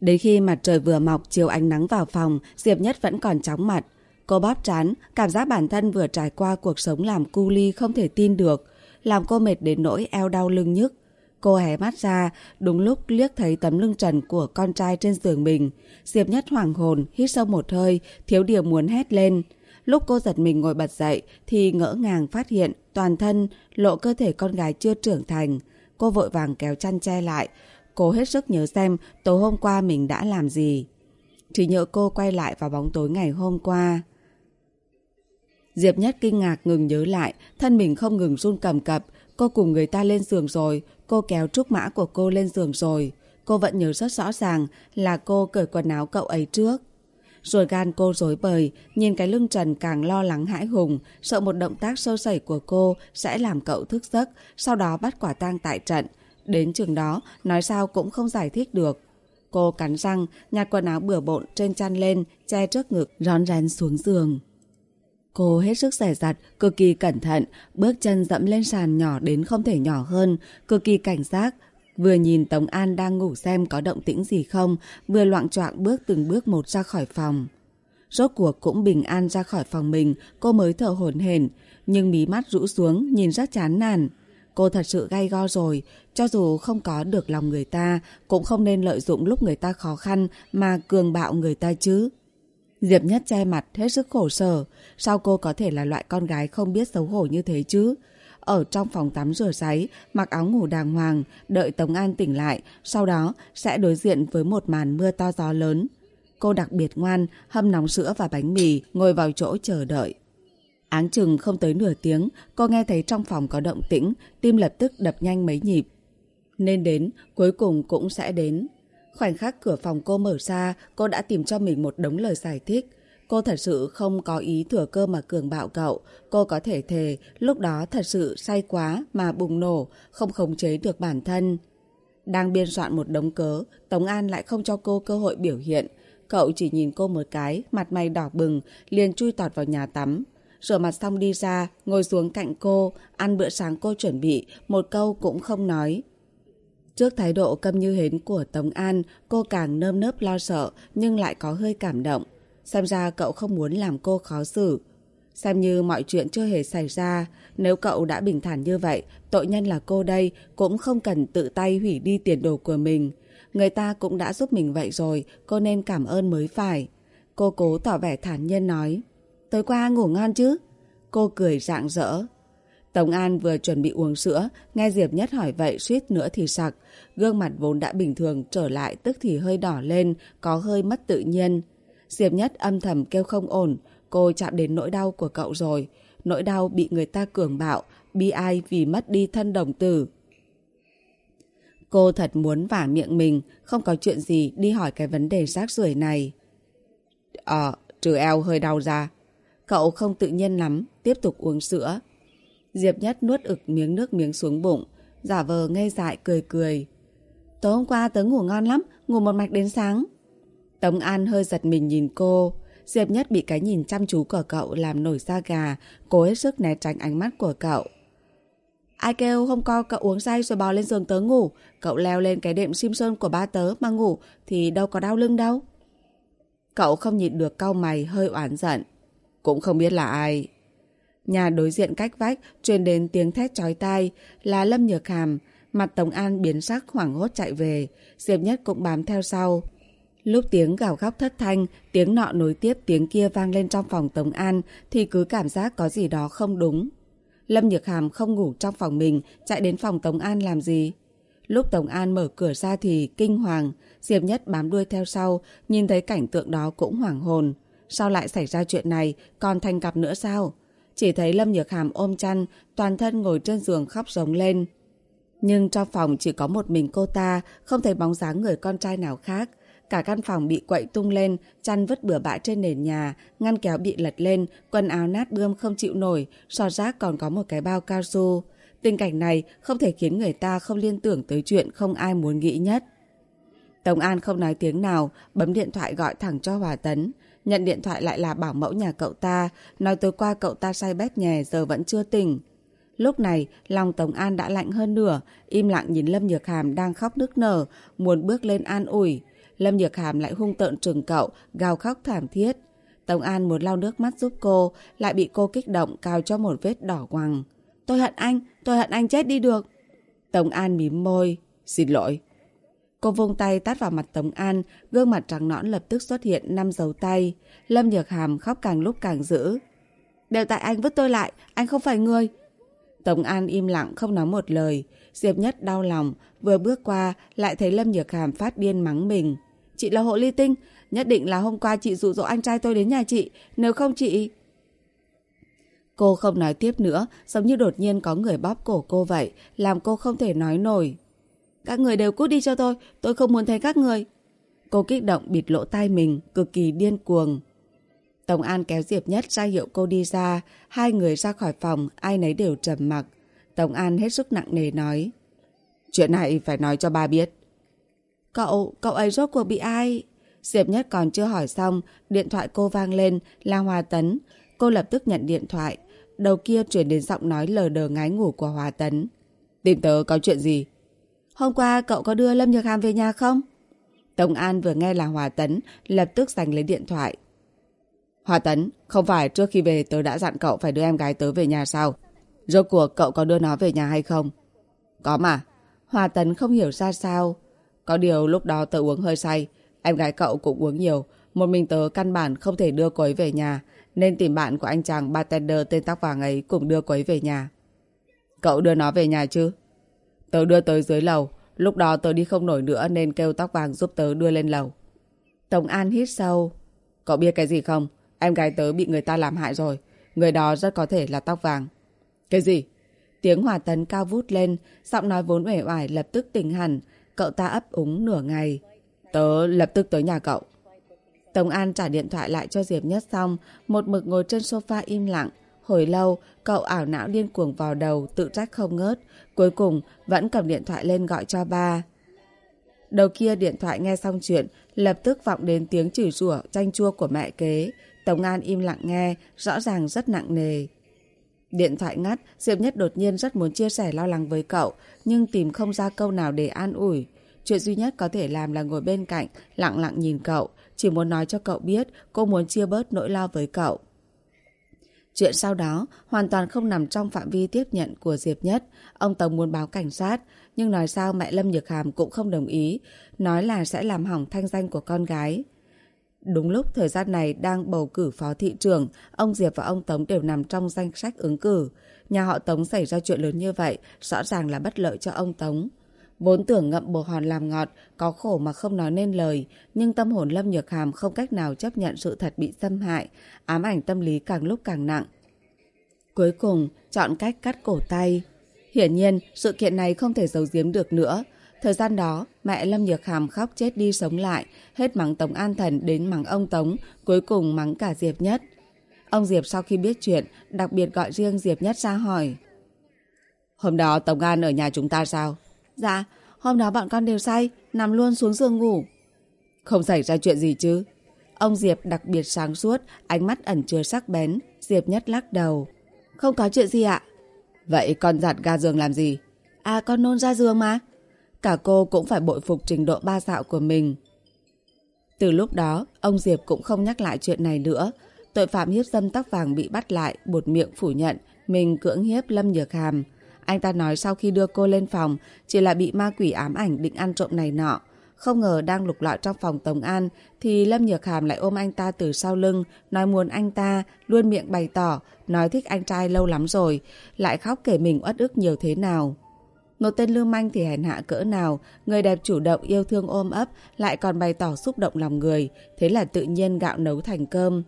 Đến khi mặt trời vừa mọc chiều ánh nắng vào phòng, Diệp Nhất vẫn còn chóng mặt. Cô bóp chán, cảm giác bản thân vừa trải qua cuộc sống làm cu ly không thể tin được, làm cô mệt đến nỗi eo đau lưng nhức. Cô hé mắt ra, đúng lúc liếc thấy tấm lưng trần của con trai trên giường mình. Diệp Nhất hoảng hồn, hít sâu một hơi, thiếu điều muốn hét lên. Lúc cô giật mình ngồi bật dậy thì ngỡ ngàng phát hiện toàn thân lộ cơ thể con gái chưa trưởng thành. Cô vội vàng kéo chăn che lại. Cô hết sức nhớ xem tối hôm qua mình đã làm gì. Chỉ nhớ cô quay lại vào bóng tối ngày hôm qua. Diệp Nhất kinh ngạc ngừng nhớ lại, thân mình không ngừng run cầm cập. Cô cùng người ta lên giường rồi, cô kéo trúc mã của cô lên giường rồi. Cô vẫn nhớ rất rõ ràng là cô cởi quần áo cậu ấy trước. Rồi gan cô rối bời, nhìn cái lưng trần càng lo lắng hãi hùng, sợ một động tác sâu sẩy của cô sẽ làm cậu thức giấc, sau đó bắt quả tang tại trận. Đến trường đó, nói sao cũng không giải thích được. Cô cắn răng, nhặt quần áo bừa bộn trên chăn lên, che trước ngực, rón rén xuống giường. Cô hết sức rẻ rặt, cực kỳ cẩn thận, bước chân dẫm lên sàn nhỏ đến không thể nhỏ hơn, cực kỳ cảnh giác. Vừa nhìn Tống An đang ngủ xem có động tĩnh gì không, vừa loạn choạng bước từng bước một ra khỏi phòng. Rốt cuộc cũng bình an ra khỏi phòng mình, cô mới thở hổn hển, nhưng mí mắt rũ xuống nhìn rất chán nản. Cô thật sự gay go rồi, cho dù không có được lòng người ta, cũng không nên lợi dụng lúc người ta khó khăn mà cường bạo người ta chứ. Diệp Nhất che mặt hết sức khổ sở, sao cô có thể là loại con gái không biết xấu hổ như thế chứ? Ở trong phòng tắm rửa ráy, mặc áo ngủ đàng hoàng, đợi Tống An tỉnh lại, sau đó sẽ đối diện với một màn mưa to gió lớn. Cô đặc biệt ngoan, hâm nóng sữa và bánh mì, ngồi vào chỗ chờ đợi. Áng chừng không tới nửa tiếng, cô nghe thấy trong phòng có động tĩnh, tim lập tức đập nhanh mấy nhịp. Nên đến, cuối cùng cũng sẽ đến. Khoảnh khắc cửa phòng cô mở ra, cô đã tìm cho mình một đống lời giải thích. Cô thật sự không có ý thừa cơ mà cường bạo cậu. Cô có thể thề, lúc đó thật sự say quá mà bùng nổ, không khống chế được bản thân. Đang biên soạn một đống cớ, Tống An lại không cho cô cơ hội biểu hiện. Cậu chỉ nhìn cô một cái, mặt mày đỏ bừng, liền chui tọt vào nhà tắm. Rửa mặt xong đi ra, ngồi xuống cạnh cô, ăn bữa sáng cô chuẩn bị, một câu cũng không nói. Trước thái độ câm như hến của Tống An, cô càng nơm nớp lo sợ nhưng lại có hơi cảm động. Xem ra cậu không muốn làm cô khó xử. Xem như mọi chuyện chưa hề xảy ra, nếu cậu đã bình thản như vậy, tội nhân là cô đây, cũng không cần tự tay hủy đi tiền đồ của mình. Người ta cũng đã giúp mình vậy rồi, cô nên cảm ơn mới phải. Cô cố tỏ vẻ thản nhiên nói. Tối qua ngủ ngon chứ? Cô cười rạng rỡ. Tống An vừa chuẩn bị uống sữa, nghe Diệp Nhất hỏi vậy suýt nữa thì sặc. Gương mặt vốn đã bình thường trở lại tức thì hơi đỏ lên, có hơi mất tự nhiên. Diệp Nhất âm thầm kêu không ổn, cô chạm đến nỗi đau của cậu rồi. Nỗi đau bị người ta cường bạo, bi ai vì mất đi thân đồng tử. Cô thật muốn vả miệng mình, không có chuyện gì đi hỏi cái vấn đề rác rưởi này. Ờ, trừ eo hơi đau ra. Cậu không tự nhiên lắm, tiếp tục uống sữa. Diệp Nhất nuốt ực miếng nước miếng xuống bụng, giả vờ ngây dại cười cười. Tối hôm qua tớ ngủ ngon lắm, ngủ một mạch đến sáng. Tống An hơi giật mình nhìn cô. Diệp Nhất bị cái nhìn chăm chú của cậu làm nổi da gà, cố hết sức né tránh ánh mắt của cậu. Ai kêu hôm qua cậu uống say rồi bò lên giường tớ ngủ, cậu leo lên cái đệm Simpson của ba tớ mà ngủ thì đâu có đau lưng đâu. Cậu không nhịn được cau mày hơi oán giận. Cũng không biết là ai. Nhà đối diện cách vách truyền đến tiếng thét chói tai là Lâm Nhược Hàm. Mặt Tống An biến sắc hoảng hốt chạy về, Diệp Nhất cũng bám theo sau. Lúc tiếng gào khóc thất thanh, tiếng nọ nối tiếp tiếng kia vang lên trong phòng Tống An thì cứ cảm giác có gì đó không đúng. Lâm Nhược Hàm không ngủ trong phòng mình, chạy đến phòng Tống An làm gì? Lúc Tống An mở cửa ra thì kinh hoàng, Diệp Nhất bám đuôi theo sau, nhìn thấy cảnh tượng đó cũng hoảng hồn. Sao lại xảy ra chuyện này, còn thành cặp nữa sao? Chỉ thấy Lâm Nhược Hàm ôm chăn, toàn thân ngồi trên giường khóc giống lên. Nhưng trong phòng chỉ có một mình cô ta, không thấy bóng dáng người con trai nào khác. Cả căn phòng bị quậy tung lên, chăn vứt bừa bãi trên nền nhà, ngăn kéo bị lật lên, quần áo nát bươm không chịu nổi, so rác còn có một cái bao cao su. Tình cảnh này không thể khiến người ta không liên tưởng tới chuyện không ai muốn nghĩ nhất. Tống An không nói tiếng nào, bấm điện thoại gọi thẳng cho Hòa Tấn. Nhận điện thoại lại là bảo mẫu nhà cậu ta, nói tối qua cậu ta say bét nhè giờ vẫn chưa tỉnh. Lúc này, lòng Tống An đã lạnh hơn nửa, im lặng nhìn Lâm Nhược Hàm đang khóc nức nở, muốn bước lên an ủi. Lâm Nhược Hàm lại hung tợn trừng cậu, gào khóc thảm thiết. Tống An muốn lau nước mắt giúp cô, lại bị cô kích động cao cho một vết đỏ quằng. Tôi hận anh, tôi hận anh chết đi được. Tống An mím môi. Xin lỗi. Cô vung tay tát vào mặt Tống An, gương mặt trắng nõn lập tức xuất hiện năm dấu tay. Lâm Nhược Hàm khóc càng lúc càng dữ. Đều tại anh vứt tôi lại, anh không phải người. Tống An im lặng không nói một lời. Diệp Nhất đau lòng, vừa bước qua lại thấy Lâm Nhược Hàm phát điên mắng mình. Chị là hộ ly tinh, nhất định là hôm qua chị dụ dỗ anh trai tôi đến nhà chị, nếu không chị... Cô không nói tiếp nữa, giống như đột nhiên có người bóp cổ cô vậy, làm cô không thể nói nổi. Các người đều cút đi cho tôi, tôi không muốn thấy các người. Cô kích động bịt lỗ tai mình, cực kỳ điên cuồng. Tổng An kéo Diệp Nhất ra hiệu cô đi ra, hai người ra khỏi phòng, ai nấy đều trầm mặc. Tổng An hết sức nặng nề nói. Chuyện này phải nói cho ba biết. Cậu, cậu ấy rốt cuộc bị ai? Diệp Nhất còn chưa hỏi xong, điện thoại cô vang lên, là Hòa Tấn. Cô lập tức nhận điện thoại. Đầu kia chuyển đến giọng nói lờ đờ ngái ngủ của Hòa Tấn. Tìm tớ có chuyện gì? Hôm qua cậu có đưa Lâm Nhược Hàm về nhà không? Tổng An vừa nghe là Hòa Tấn, lập tức giành lấy điện thoại. Hòa Tấn, không phải trước khi về tớ đã dặn cậu phải đưa em gái tớ về nhà sao? Rốt cuộc cậu có đưa nó về nhà hay không? Có mà. Hòa Tấn không hiểu ra sao. Có điều lúc đó tớ uống hơi say. Em gái cậu cũng uống nhiều. Một mình tớ căn bản không thể đưa cô ấy về nhà. Nên tìm bạn của anh chàng bartender tên tóc vàng ấy cùng đưa cô ấy về nhà. Cậu đưa nó về nhà chứ? Tớ đưa tới dưới lầu. Lúc đó tớ đi không nổi nữa nên kêu tóc vàng giúp tớ đưa lên lầu. Tổng An hít sâu. Cậu biết cái gì không? Em gái tớ bị người ta làm hại rồi. Người đó rất có thể là tóc vàng. Cái gì? Tiếng hòa tấn cao vút lên, giọng nói vốn uể oải lập tức tỉnh hẳn. Cậu ta ấp úng nửa ngày. Tớ lập tức tới nhà cậu. tổng An trả điện thoại lại cho Diệp Nhất xong, một mực ngồi trên sofa im lặng. Hồi lâu, cậu ảo não điên cuồng vào đầu, tự trách không ngớt. Cuối cùng, vẫn cầm điện thoại lên gọi cho ba. Đầu kia điện thoại nghe xong chuyện, lập tức vọng đến tiếng chửi rủa chanh chua của mẹ kế. Tống An im lặng nghe, rõ ràng rất nặng nề. Điện thoại ngắt, Diệp Nhất đột nhiên rất muốn chia sẻ lo lắng với cậu, nhưng tìm không ra câu nào để an ủi. Chuyện duy nhất có thể làm là ngồi bên cạnh, lặng lặng nhìn cậu, chỉ muốn nói cho cậu biết cô muốn chia bớt nỗi lo với cậu. Chuyện sau đó hoàn toàn không nằm trong phạm vi tiếp nhận của Diệp Nhất. Ông Tống muốn báo cảnh sát, nhưng nói sao mẹ Lâm Nhược Hàm cũng không đồng ý, nói là sẽ làm hỏng thanh danh của con gái. Đúng lúc thời gian này đang bầu cử phó thị trưởng, ông Diệp và ông Tống đều nằm trong danh sách ứng cử. Nhà họ Tống xảy ra chuyện lớn như vậy, rõ ràng là bất lợi cho ông Tống. Vốn tưởng ngậm bồ hòn làm ngọt, có khổ mà không nói nên lời, nhưng tâm hồn Lâm Nhược Hàm không cách nào chấp nhận sự thật bị xâm hại, ám ảnh tâm lý càng lúc càng nặng. Cuối cùng, chọn cách cắt cổ tay. Hiển nhiên, sự kiện này không thể giấu giếm được nữa. Thời gian đó, mẹ Lâm Nhược Hàm khóc chết đi sống lại, hết mắng Tống An Thần đến mắng ông Tống, cuối cùng mắng cả Diệp Nhất. Ông Diệp sau khi biết chuyện, đặc biệt gọi riêng Diệp Nhất ra hỏi. Hôm đó Tống An ở nhà chúng ta sao? Dạ, hôm đó bọn con đều say, nằm luôn xuống giường ngủ. Không xảy ra chuyện gì chứ? Ông Diệp đặc biệt sáng suốt, ánh mắt ẩn chứa sắc bén. Diệp nhất lắc đầu. Không có chuyện gì ạ. Vậy con giặt ga giường làm gì? À con nôn ra giường mà. Cả cô cũng phải bội phục trình độ ba dạo của mình. Từ lúc đó, ông Diệp cũng không nhắc lại chuyện này nữa. Tội phạm hiếp dâm tóc vàng bị bắt lại, buột miệng phủ nhận, mình cưỡng hiếp Lâm Nhược Hàm. Anh ta nói sau khi đưa cô lên phòng, chỉ là bị ma quỷ ám ảnh định ăn trộm này nọ. Không ngờ đang lục lọi trong phòng Tống An thì Lâm Nhược Hàm lại ôm anh ta từ sau lưng, nói muốn anh ta, luôn miệng bày tỏ, nói thích anh trai lâu lắm rồi, lại khóc kể mình uất ức nhiều thế nào. Một tên lưu manh thì hèn hạ cỡ nào, người đẹp chủ động yêu thương ôm ấp, lại còn bày tỏ xúc động lòng người, thế là tự nhiên gạo nấu thành cơm.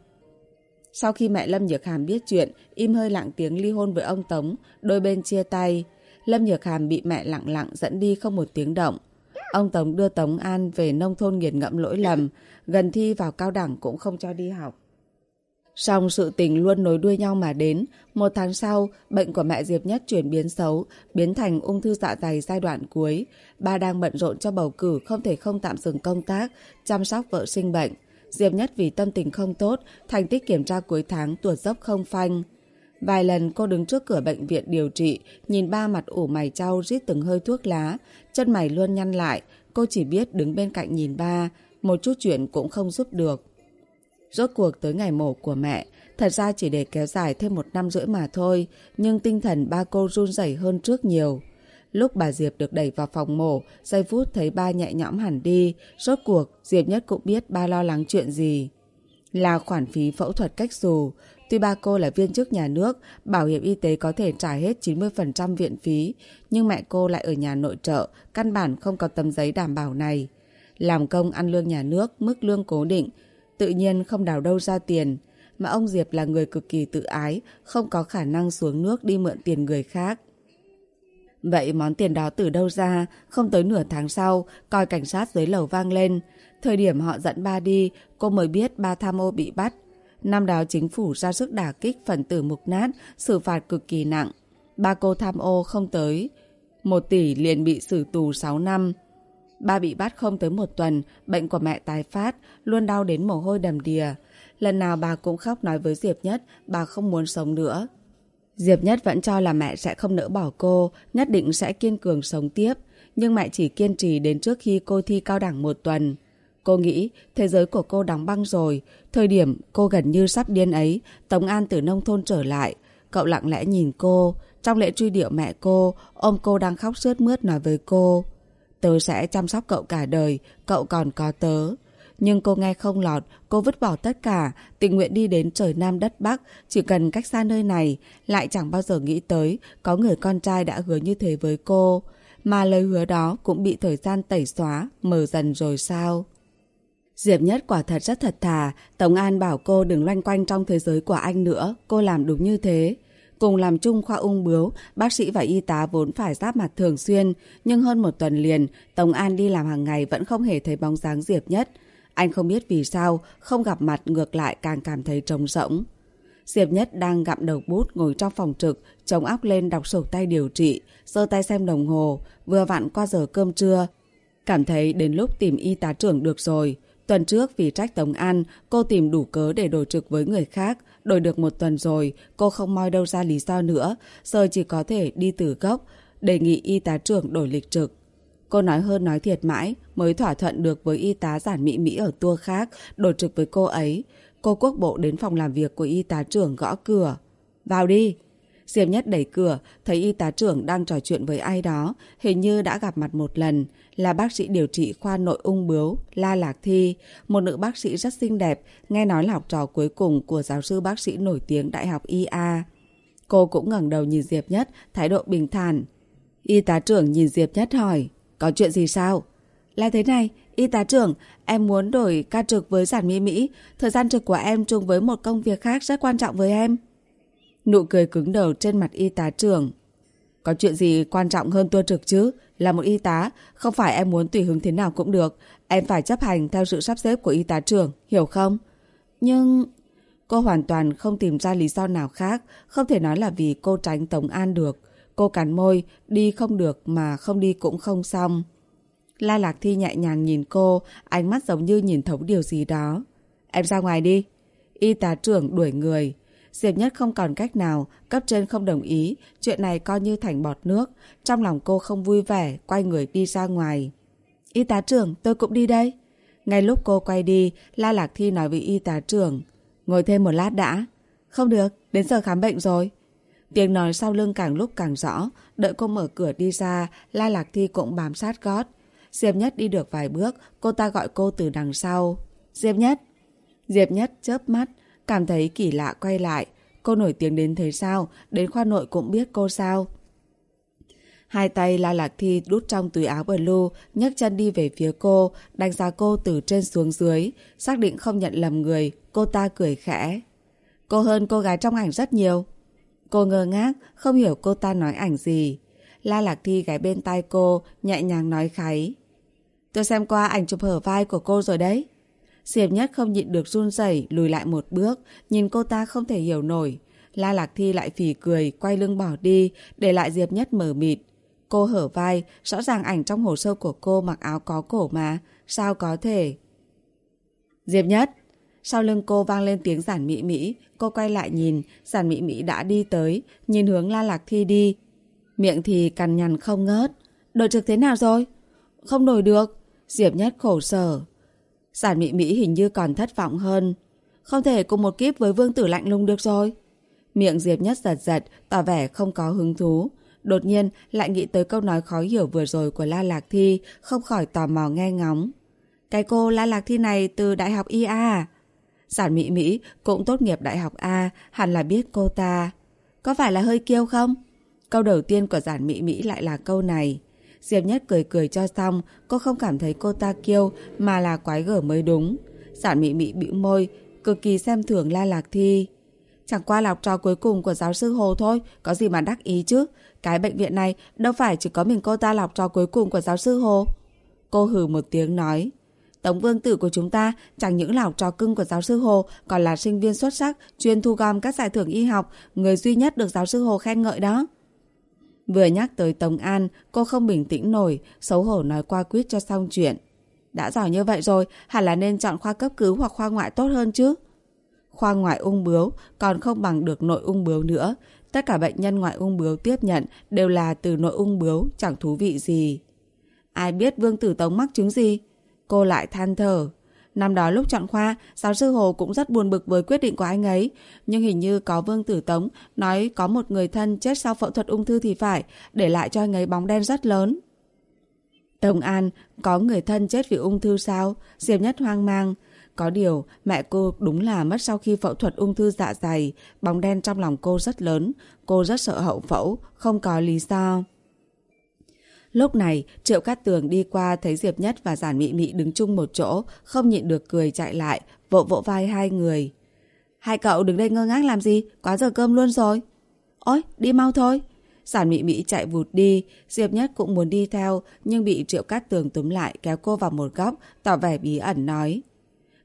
Sau khi mẹ Lâm Nhược Hàm biết chuyện, im hơi lặng tiếng ly hôn với ông Tống, đôi bên chia tay. Lâm Nhược Hàm bị mẹ lặng lặng dẫn đi không một tiếng động. Ông Tống đưa Tống An về nông thôn nghiền ngẫm lỗi lầm, gần thi vào cao đẳng cũng không cho đi học. Song sự tình luôn nối đuôi nhau mà đến. Một tháng sau, bệnh của mẹ Diệp Nhất chuyển biến xấu, biến thành ung thư dạ dày giai đoạn cuối. Ba đang bận rộn cho bầu cử, không thể không tạm dừng công tác, chăm sóc vợ sinh bệnh. Diệp Nhất vì tâm tình không tốt, thành tích kiểm tra cuối tháng tuột dốc không phanh. Vài lần cô đứng trước cửa bệnh viện điều trị, nhìn ba mặt ủ mày trao rít từng hơi thuốc lá, chân mày luôn nhăn lại, cô chỉ biết đứng bên cạnh nhìn ba, một chút chuyện cũng không giúp được. Rốt cuộc tới ngày mổ của mẹ, thật ra chỉ để kéo dài thêm một năm rưỡi mà thôi, nhưng tinh thần ba cô run rẩy hơn trước nhiều. Lúc bà Diệp được đẩy vào phòng mổ, giây phút thấy ba nhẹ nhõm hẳn đi, rốt cuộc Diệp Nhất cũng biết ba lo lắng chuyện gì. Là khoản phí phẫu thuật cách dù, tuy ba cô là viên chức nhà nước, bảo hiểm y tế có thể trả hết 90% viện phí, nhưng mẹ cô lại ở nhà nội trợ, căn bản không có tấm giấy đảm bảo này. Làm công ăn lương nhà nước, mức lương cố định, tự nhiên không đào đâu ra tiền. Mà ông Diệp là người cực kỳ tự ái, không có khả năng xuống nước đi mượn tiền người khác. Vậy món tiền đó từ đâu ra? Không tới nửa tháng sau, coi cảnh sát dưới lầu vang lên. Thời điểm họ dẫn ba đi, cô mới biết ba tham ô bị bắt. Năm đó chính phủ ra sức đả kích phần tử mục nát, xử phạt cực kỳ nặng. Ba cô tham ô không tới. Một tỷ liền bị xử tù 6 năm. Ba bị bắt không tới một tuần, bệnh của mẹ tái phát, luôn đau đến mồ hôi đầm đìa. Lần nào bà cũng khóc nói với Diệp Nhất, bà không muốn sống nữa. Diệp Nhất vẫn cho là mẹ sẽ không nỡ bỏ cô, nhất định sẽ kiên cường sống tiếp. Nhưng mẹ chỉ kiên trì đến trước khi cô thi cao đẳng một tuần. Cô nghĩ thế giới của cô đóng băng rồi. Thời điểm cô gần như sắp điên ấy, Tống An từ nông thôn trở lại. Cậu lặng lẽ nhìn cô. Trong lễ truy điệu mẹ cô, ông cô đang khóc sướt mướt nói với cô. Tớ sẽ chăm sóc cậu cả đời, cậu còn có tớ. Nhưng cô nghe không lọt, cô vứt bỏ tất cả, tình nguyện đi đến trời Nam đất Bắc, chỉ cần cách xa nơi này, lại chẳng bao giờ nghĩ tới có người con trai đã hứa như thế với cô. Mà lời hứa đó cũng bị thời gian tẩy xóa, mờ dần rồi sao? Diệp Nhất quả thật rất thật thà, Tống An bảo cô đừng loanh quanh trong thế giới của anh nữa, cô làm đúng như thế. Cùng làm chung khoa ung bướu, bác sĩ và y tá vốn phải giáp mặt thường xuyên, nhưng hơn một tuần liền, Tống An đi làm hàng ngày vẫn không hề thấy bóng dáng Diệp Nhất. Anh không biết vì sao, không gặp mặt ngược lại càng cảm thấy trống rỗng. Diệp Nhất đang gặm đầu bút ngồi trong phòng trực, chống óc lên đọc sổ tay điều trị, giơ tay xem đồng hồ, vừa vặn qua giờ cơm trưa. Cảm thấy đến lúc tìm y tá trưởng được rồi. Tuần trước vì trách Tống An, cô tìm đủ cớ để đổi trực với người khác. Đổi được một tuần rồi, cô không moi đâu ra lý do nữa, giờ chỉ có thể đi từ gốc, đề nghị y tá trưởng đổi lịch trực. Cô nói hơn nói thiệt mãi mới thỏa thuận được với y tá giản mỹ Mỹ ở tour khác, đổi trực với cô ấy. Cô quốc bộ đến phòng làm việc của y tá trưởng gõ cửa. Vào đi! Diệp Nhất đẩy cửa, thấy y tá trưởng đang trò chuyện với ai đó, hình như đã gặp mặt một lần, là bác sĩ điều trị khoa nội ung bướu, La Lạc Thi, một nữ bác sĩ rất xinh đẹp, nghe nói là học trò cuối cùng của giáo sư bác sĩ nổi tiếng Đại học IA. Cô cũng ngẩng đầu nhìn Diệp Nhất, thái độ bình thản. Y tá trưởng nhìn Diệp Nhất hỏi, có chuyện gì sao? Là thế này, y tá trưởng, em muốn đổi ca trực với giản mỹ Mỹ, thời gian trực của em chung với một công việc khác rất quan trọng với em. Nụ cười cứng đầu trên mặt y tá trưởng. Có chuyện gì quan trọng hơn tua trực chứ? Là một y tá, không phải em muốn tùy hứng thế nào cũng được. Em phải chấp hành theo sự sắp xếp của y tá trưởng, hiểu không? Nhưng... Cô hoàn toàn không tìm ra lý do nào khác, không thể nói là vì cô tránh Tống An được. Cô cắn môi, đi không được mà không đi cũng không xong. La Lạc Thi nhẹ nhàng nhìn cô, ánh mắt giống như nhìn thấu điều gì đó. Em ra ngoài đi. Y tá trưởng đuổi người. Diệp Nhất không còn cách nào, cấp trên không đồng ý, chuyện này coi như thành bọt nước. Trong lòng cô không vui vẻ, quay người đi ra ngoài. Y tá trưởng, tôi cũng đi đây. Ngay lúc cô quay đi, La Lạc Thi nói với y tá trưởng. Ngồi thêm một lát đã. Không được, đến giờ khám bệnh rồi. Tiếng nói sau lưng càng lúc càng rõ, đợi cô mở cửa đi ra, La Lạc Thi cũng bám sát gót. Diệp Nhất đi được vài bước, cô ta gọi cô từ đằng sau. Diệp Nhất! Diệp Nhất chớp mắt, cảm thấy kỳ lạ quay lại. Cô nổi tiếng đến thế sao, đến khoa nội cũng biết cô sao. Hai tay La Lạc Thi đút trong túi áo blue, nhấc chân đi về phía cô, đánh giá cô từ trên xuống dưới, xác định không nhận lầm người, cô ta cười khẽ. Cô hơn cô gái trong ảnh rất nhiều. Cô ngơ ngác, không hiểu cô ta nói ảnh gì. La Lạc Thi gáy bên tai cô, nhẹ nhàng nói kháy. Tôi xem qua ảnh chụp hở vai của cô rồi đấy. Diệp Nhất không nhịn được run rẩy lùi lại một bước, nhìn cô ta không thể hiểu nổi. La Lạc Thi lại phì cười, quay lưng bỏ đi, để lại Diệp Nhất mở mịt. Cô hở vai, rõ ràng ảnh trong hồ sơ của cô mặc áo có cổ mà, sao có thể? Diệp Nhất! Sau lưng cô vang lên tiếng giản mỹ mỹ, cô quay lại nhìn, giản mỹ mỹ đã đi tới, nhìn hướng La Lạc Thi đi. Miệng thì cằn nhằn không ngớt. Đổi trực thế nào rồi? Không đổi được. Diệp Nhất khổ sở. Giản mỹ mỹ hình như còn thất vọng hơn. Không thể cùng một kiếp với vương tử lạnh lùng được rồi. Miệng Diệp Nhất giật giật, tỏ vẻ không có hứng thú. Đột nhiên lại nghĩ tới câu nói khó hiểu vừa rồi của La Lạc Thi, không khỏi tò mò nghe ngóng. Cái cô La Lạc Thi này từ Đại học IA à? Giản Mỹ Mỹ cũng tốt nghiệp Đại học A, hẳn là biết cô ta. Có phải là hơi kiêu không? Câu đầu tiên của Giản Mỹ Mỹ lại là câu này. Diệp Nhất cười cười cho xong, cô không cảm thấy cô ta kiêu mà là quái gở mới đúng. Giản Mỹ Mỹ bĩu môi, cực kỳ xem thường La Lạc Thi. Chẳng qua lọc trò cuối cùng của giáo sư Hồ thôi, có gì mà đắc ý chứ. Cái bệnh viện này đâu phải chỉ có mình cô ta lọc trò cuối cùng của giáo sư Hồ. Cô hừ một tiếng nói. Tống vương tử của chúng ta chẳng những là trò cưng của giáo sư Hồ, còn là sinh viên xuất sắc, chuyên thu gom các giải thưởng y học, người duy nhất được giáo sư Hồ khen ngợi đó. Vừa nhắc tới Tống An, cô không bình tĩnh nổi, xấu hổ nói qua quyết cho xong chuyện. Đã giỏi như vậy rồi, hẳn là nên chọn khoa cấp cứu hoặc khoa ngoại tốt hơn chứ. Khoa ngoại ung bướu còn không bằng được nội ung bướu nữa. Tất cả bệnh nhân ngoại ung bướu tiếp nhận đều là từ nội ung bướu, chẳng thú vị gì. Ai biết Vương Tử Tống mắc chứng gì? Cô lại than thở. Năm đó lúc chọn khoa, giáo sư Hồ cũng rất buồn bực với quyết định của anh ấy. Nhưng hình như có Vương Tử Tống nói có một người thân chết sau phẫu thuật ung thư thì phải, để lại cho anh ấy bóng đen rất lớn. Đồng An, có người thân chết vì ung thư sao? Diệp Nhất hoang mang. Có điều, mẹ cô đúng là mất sau khi phẫu thuật ung thư dạ dày. Bóng đen trong lòng cô rất lớn. Cô rất sợ hậu phẫu, không có lý do. Lúc này, Triệu Cát Tường đi qua thấy Diệp Nhất và Giản Mị Mị đứng chung một chỗ, không nhịn được cười chạy lại, vỗ vỗ vai hai người. Hai cậu đứng đây ngơ ngác làm gì? Quá giờ cơm luôn rồi. Ôi, đi mau thôi. Giản Mị Mị chạy vụt đi, Diệp Nhất cũng muốn đi theo, nhưng bị Triệu Cát Tường túm lại kéo cô vào một góc, tỏ vẻ bí ẩn nói.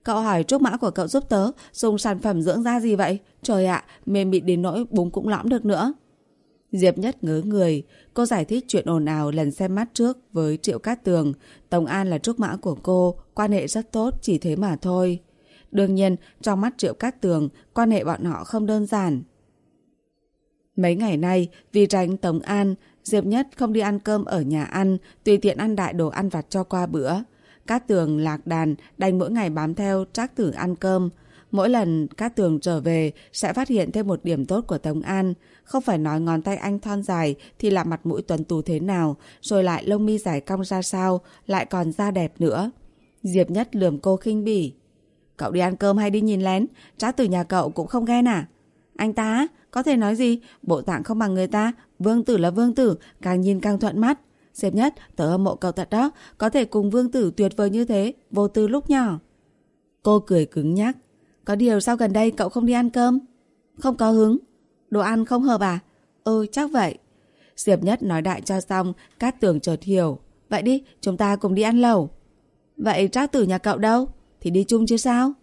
Cậu hỏi trúc mã của cậu giúp tớ, dùng sản phẩm dưỡng da gì vậy? Trời ạ, mềm mịn đến nỗi búng cũng lõm được nữa. Diệp Nhất ngớ người, cô giải thích chuyện ồn ào lần xem mắt trước với Triệu Cát Tường. Tống An là trúc mã của cô, quan hệ rất tốt, chỉ thế mà thôi. Đương nhiên, trong mắt Triệu Cát Tường, quan hệ bọn họ không đơn giản. Mấy ngày nay, vì tránh Tống An, Diệp Nhất không đi ăn cơm ở nhà ăn, tùy tiện ăn đại đồ ăn vặt cho qua bữa. Cát Tường lạc đàn, đành mỗi ngày bám theo Trác Tử ăn cơm. Mỗi lần Cát Tường trở về sẽ phát hiện thêm một điểm tốt của Tống An. Không phải nói ngón tay anh thon dài thì là mặt mũi tuần tù thế nào, rồi lại lông mi dài cong ra sao, lại còn da đẹp nữa. Diệp Nhất lườm cô khinh bỉ. Cậu đi ăn cơm hay đi nhìn lén, Trác từ nhà cậu cũng không ghen à? Anh ta, có thể nói gì? Bộ dạng không bằng người ta, vương tử là vương tử, càng nhìn càng thuận mắt. Diệp Nhất, tớ hâm mộ cậu thật đó, có thể cùng vương tử tuyệt vời như thế, vô tư lúc nhỏ. Cô cười cứng nhắc. Có điều sao gần đây cậu không đi ăn cơm? Không có hứng. Đồ ăn không hợp à? Ừ, chắc vậy. Diệp Nhất nói đại cho xong, Cát Tường chợt hiểu. Vậy đi, chúng ta cùng đi ăn lẩu. Vậy Trác Tử nhà cậu đâu? Thì đi chung chứ sao?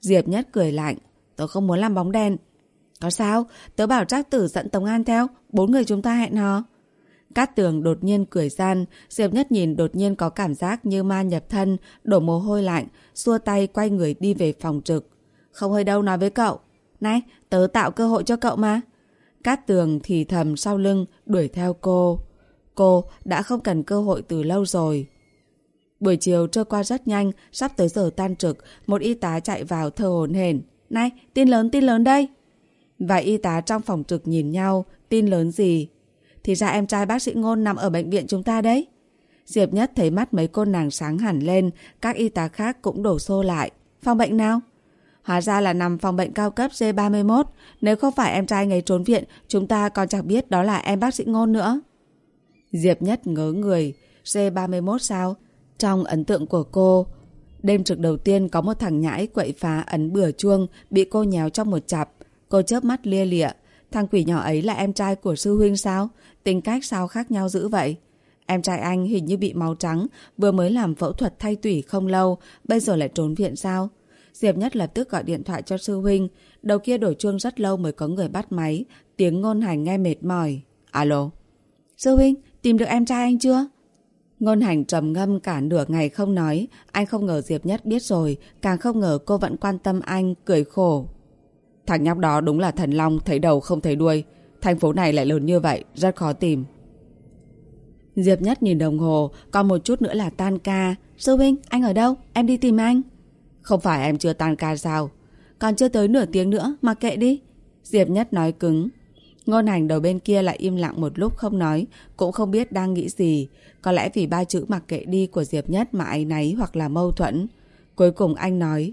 Diệp Nhất cười lạnh. Tớ không muốn làm bóng đèn. Có sao? Tớ bảo Trác Tử dẫn Tống An theo. Bốn người chúng ta hẹn hò. Cát tường đột nhiên cười gian, Diệp Nhất nhìn đột nhiên có cảm giác như ma nhập thân, đổ mồ hôi lạnh, xua tay quay người đi về phòng trực. Không hơi đâu nói với cậu. Này, tớ tạo cơ hội cho cậu mà. Cát tường thì thầm sau lưng, đuổi theo cô. Cô đã không cần cơ hội từ lâu rồi. Buổi chiều trôi qua rất nhanh, sắp tới giờ tan trực, một y tá chạy vào thơ hồn hển. Này, tin lớn tin lớn đây. Vài y tá trong phòng trực nhìn nhau, Tin lớn gì? Thì ra em trai bác sĩ Ngôn nằm ở bệnh viện chúng ta đấy. Diệp Nhất thấy mắt mấy cô nàng sáng hẳn lên, các y tá khác cũng đổ xô lại. Phòng bệnh nào? Hóa ra là nằm phòng bệnh cao cấp C31. Nếu không phải em trai ngày trốn viện, chúng ta còn chẳng biết đó là em bác sĩ Ngôn nữa. Diệp Nhất ngớ người. C31 sao? Trong ấn tượng của cô, đêm trực đầu tiên có một thằng nhãi quậy phá ấn bừa chuông, bị cô nhéo trong một chặp. Cô chớp mắt lia lịa. Thằng quỷ nhỏ ấy là em trai của sư huynh sao? Tính cách sao khác nhau dữ vậy? Em trai anh hình như bị máu trắng, vừa mới làm phẫu thuật thay tủy không lâu, bây giờ lại trốn viện sao? Diệp Nhất lập tức gọi điện thoại cho sư huynh. Đầu kia đổi chuông rất lâu mới có người bắt máy. Tiếng ngôn hành nghe mệt mỏi. Alo. Sư huynh, tìm được em trai anh chưa? Ngôn hành trầm ngâm cả nửa ngày không nói. Anh không ngờ Diệp Nhất biết rồi. Càng không ngờ cô vẫn quan tâm anh, cười khổ. Thằng nhóc đó đúng là thần long, thấy đầu không thấy đuôi. Thành phố này lại lớn như vậy, rất khó tìm. Diệp Nhất nhìn đồng hồ, còn một chút nữa là tan ca. Sư huynh, anh ở đâu? Em đi tìm anh. Không phải em chưa tan ca sao? Còn chưa tới nửa tiếng nữa, mà kệ đi. Diệp Nhất nói cứng. Ngôn hành đầu bên kia lại im lặng một lúc không nói, cũng không biết đang nghĩ gì. Có lẽ vì ba chữ mặc kệ đi của Diệp Nhất mà ái náy hoặc là mâu thuẫn. Cuối cùng anh nói.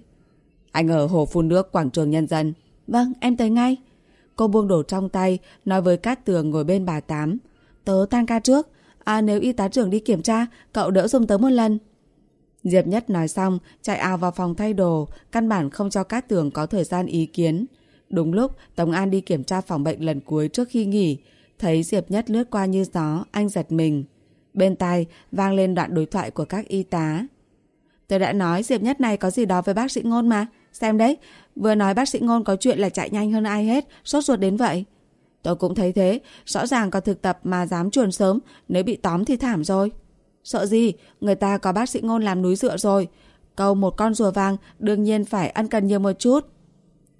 Anh ở hồ phun nước quảng trường nhân dân. Vâng, em tới ngay. Cô buông đổ trong tay, nói với Cát Tường ngồi bên bà Tám. Tớ tan ca trước. À nếu y tá trưởng đi kiểm tra, cậu đỡ dùng tớ một lần. Diệp Nhất nói xong, chạy ào vào phòng thay đồ, căn bản không cho Cát Tường có thời gian ý kiến. Đúng lúc, Tống An đi kiểm tra phòng bệnh lần cuối trước khi nghỉ. Thấy Diệp Nhất lướt qua như gió, anh giật mình. Bên tai vang lên đoạn đối thoại của các y tá. Tôi đã nói Diệp Nhất này có gì đó với bác sĩ Ngôn mà. Xem đấy, vừa nói bác sĩ Ngôn có chuyện là chạy nhanh hơn ai hết, sốt ruột đến vậy. Tôi cũng thấy thế, rõ ràng có thực tập mà dám chuồn sớm, nếu bị tóm thì thảm rồi. Sợ gì, người ta có bác sĩ Ngôn làm núi dựa rồi. Câu một con rùa vàng đương nhiên phải ăn cần nhiều một chút.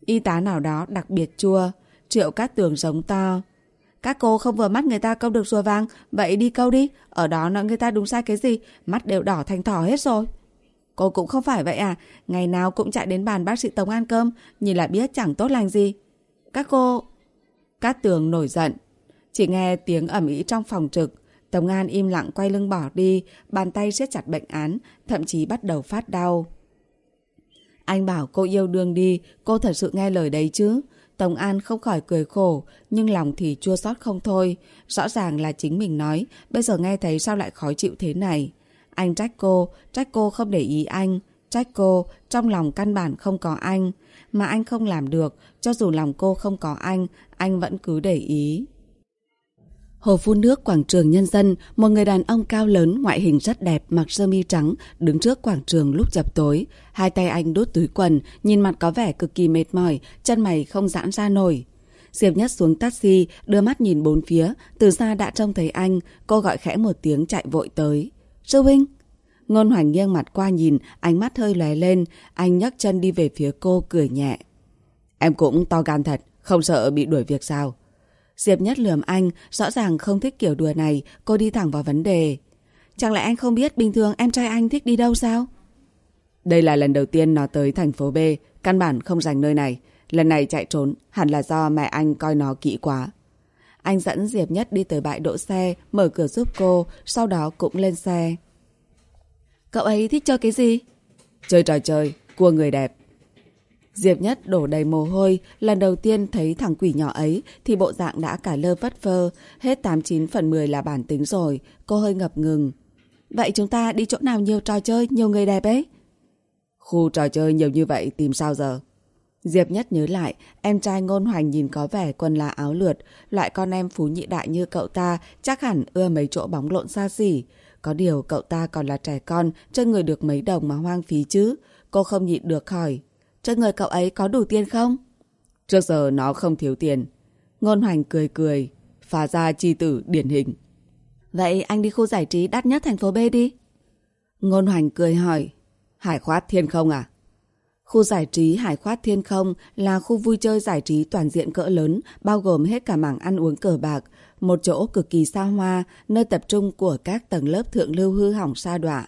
Y tá nào đó đặc biệt chua, triệu cát tường giống to. Các cô không vừa mắt người ta câu được rùa vàng, vậy đi câu đi, ở đó nói người ta đúng sai cái gì, mắt đều đỏ thành thỏ hết rồi. Cô cũng không phải vậy à, ngày nào cũng chạy đến bàn bác sĩ Tống ăn cơm, nhìn lại biết chẳng tốt lành gì. Các cô... Cát tường nổi giận. Chỉ nghe tiếng ẩm ý trong phòng trực. Tống An im lặng quay lưng bỏ đi, bàn tay siết chặt bệnh án, thậm chí bắt đầu phát đau. Anh bảo cô yêu đương đi, cô thật sự nghe lời đấy chứ. Tống An không khỏi cười khổ, nhưng lòng thì chua xót không thôi. Rõ ràng là chính mình nói, bây giờ nghe thấy sao lại khó chịu thế này. Anh trách cô, trách cô không để ý anh, trách cô, trong lòng căn bản không có anh. Mà anh không làm được, cho dù lòng cô không có anh, anh vẫn cứ để ý. Hồ phun nước quảng trường nhân dân, một người đàn ông cao lớn, ngoại hình rất đẹp, mặc sơ mi trắng, đứng trước quảng trường lúc chập tối. Hai tay anh đút túi quần, nhìn mặt có vẻ cực kỳ mệt mỏi, chân mày không giãn ra nổi. Diệp Nhất xuống taxi, đưa mắt nhìn bốn phía, từ xa đã trông thấy anh, cô gọi khẽ một tiếng chạy vội tới. Sư huynh! Ngôn hoành nghiêng mặt qua nhìn, ánh mắt hơi lóe lên, anh nhấc chân đi về phía cô, cười nhẹ. Em cũng to gan thật, không sợ bị đuổi việc sao? Diệp Nhất lườm anh, rõ ràng không thích kiểu đùa này, cô đi thẳng vào vấn đề. Chẳng lẽ anh không biết bình thường em trai anh thích đi đâu sao? Đây là lần đầu tiên nó tới thành phố B, căn bản không dành nơi này. Lần này chạy trốn, hẳn là do mẹ anh coi nó kỹ quá. Anh dẫn Diệp Nhất đi tới bãi đỗ xe, mở cửa giúp cô, sau đó cũng lên xe. Cậu ấy thích chơi cái gì? Chơi trò chơi, cua người đẹp. Diệp Nhất đổ đầy mồ hôi, lần đầu tiên thấy thằng quỷ nhỏ ấy thì bộ dạng đã cả lơ vất phơ, hết 89 phần 10 là bản tính rồi, cô hơi ngập ngừng. Vậy chúng ta đi chỗ nào nhiều trò chơi, nhiều người đẹp ấy? Khu trò chơi nhiều như vậy tìm sao giờ? Diệp Nhất nhớ lại, em trai ngôn hoành nhìn có vẻ quần là áo lượt, loại con em phú nhị đại như cậu ta chắc hẳn ưa mấy chỗ bóng lộn xa xỉ. Có điều cậu ta còn là trẻ con, trên người được mấy đồng mà hoang phí chứ. Cô không nhịn được hỏi, trên người cậu ấy có đủ tiền không? Trước giờ nó không thiếu tiền. Ngôn hoành cười cười, phá ra chi tử điển hình. Vậy anh đi khu giải trí đắt nhất thành phố B đi. Ngôn hoành cười hỏi, Hải khoát thiên không à? Khu giải trí Hải khoát thiên không là khu vui chơi giải trí toàn diện cỡ lớn, bao gồm hết cả mảng ăn uống cờ bạc, một chỗ cực kỳ xa hoa, nơi tập trung của các tầng lớp thượng lưu hư hỏng sa đọa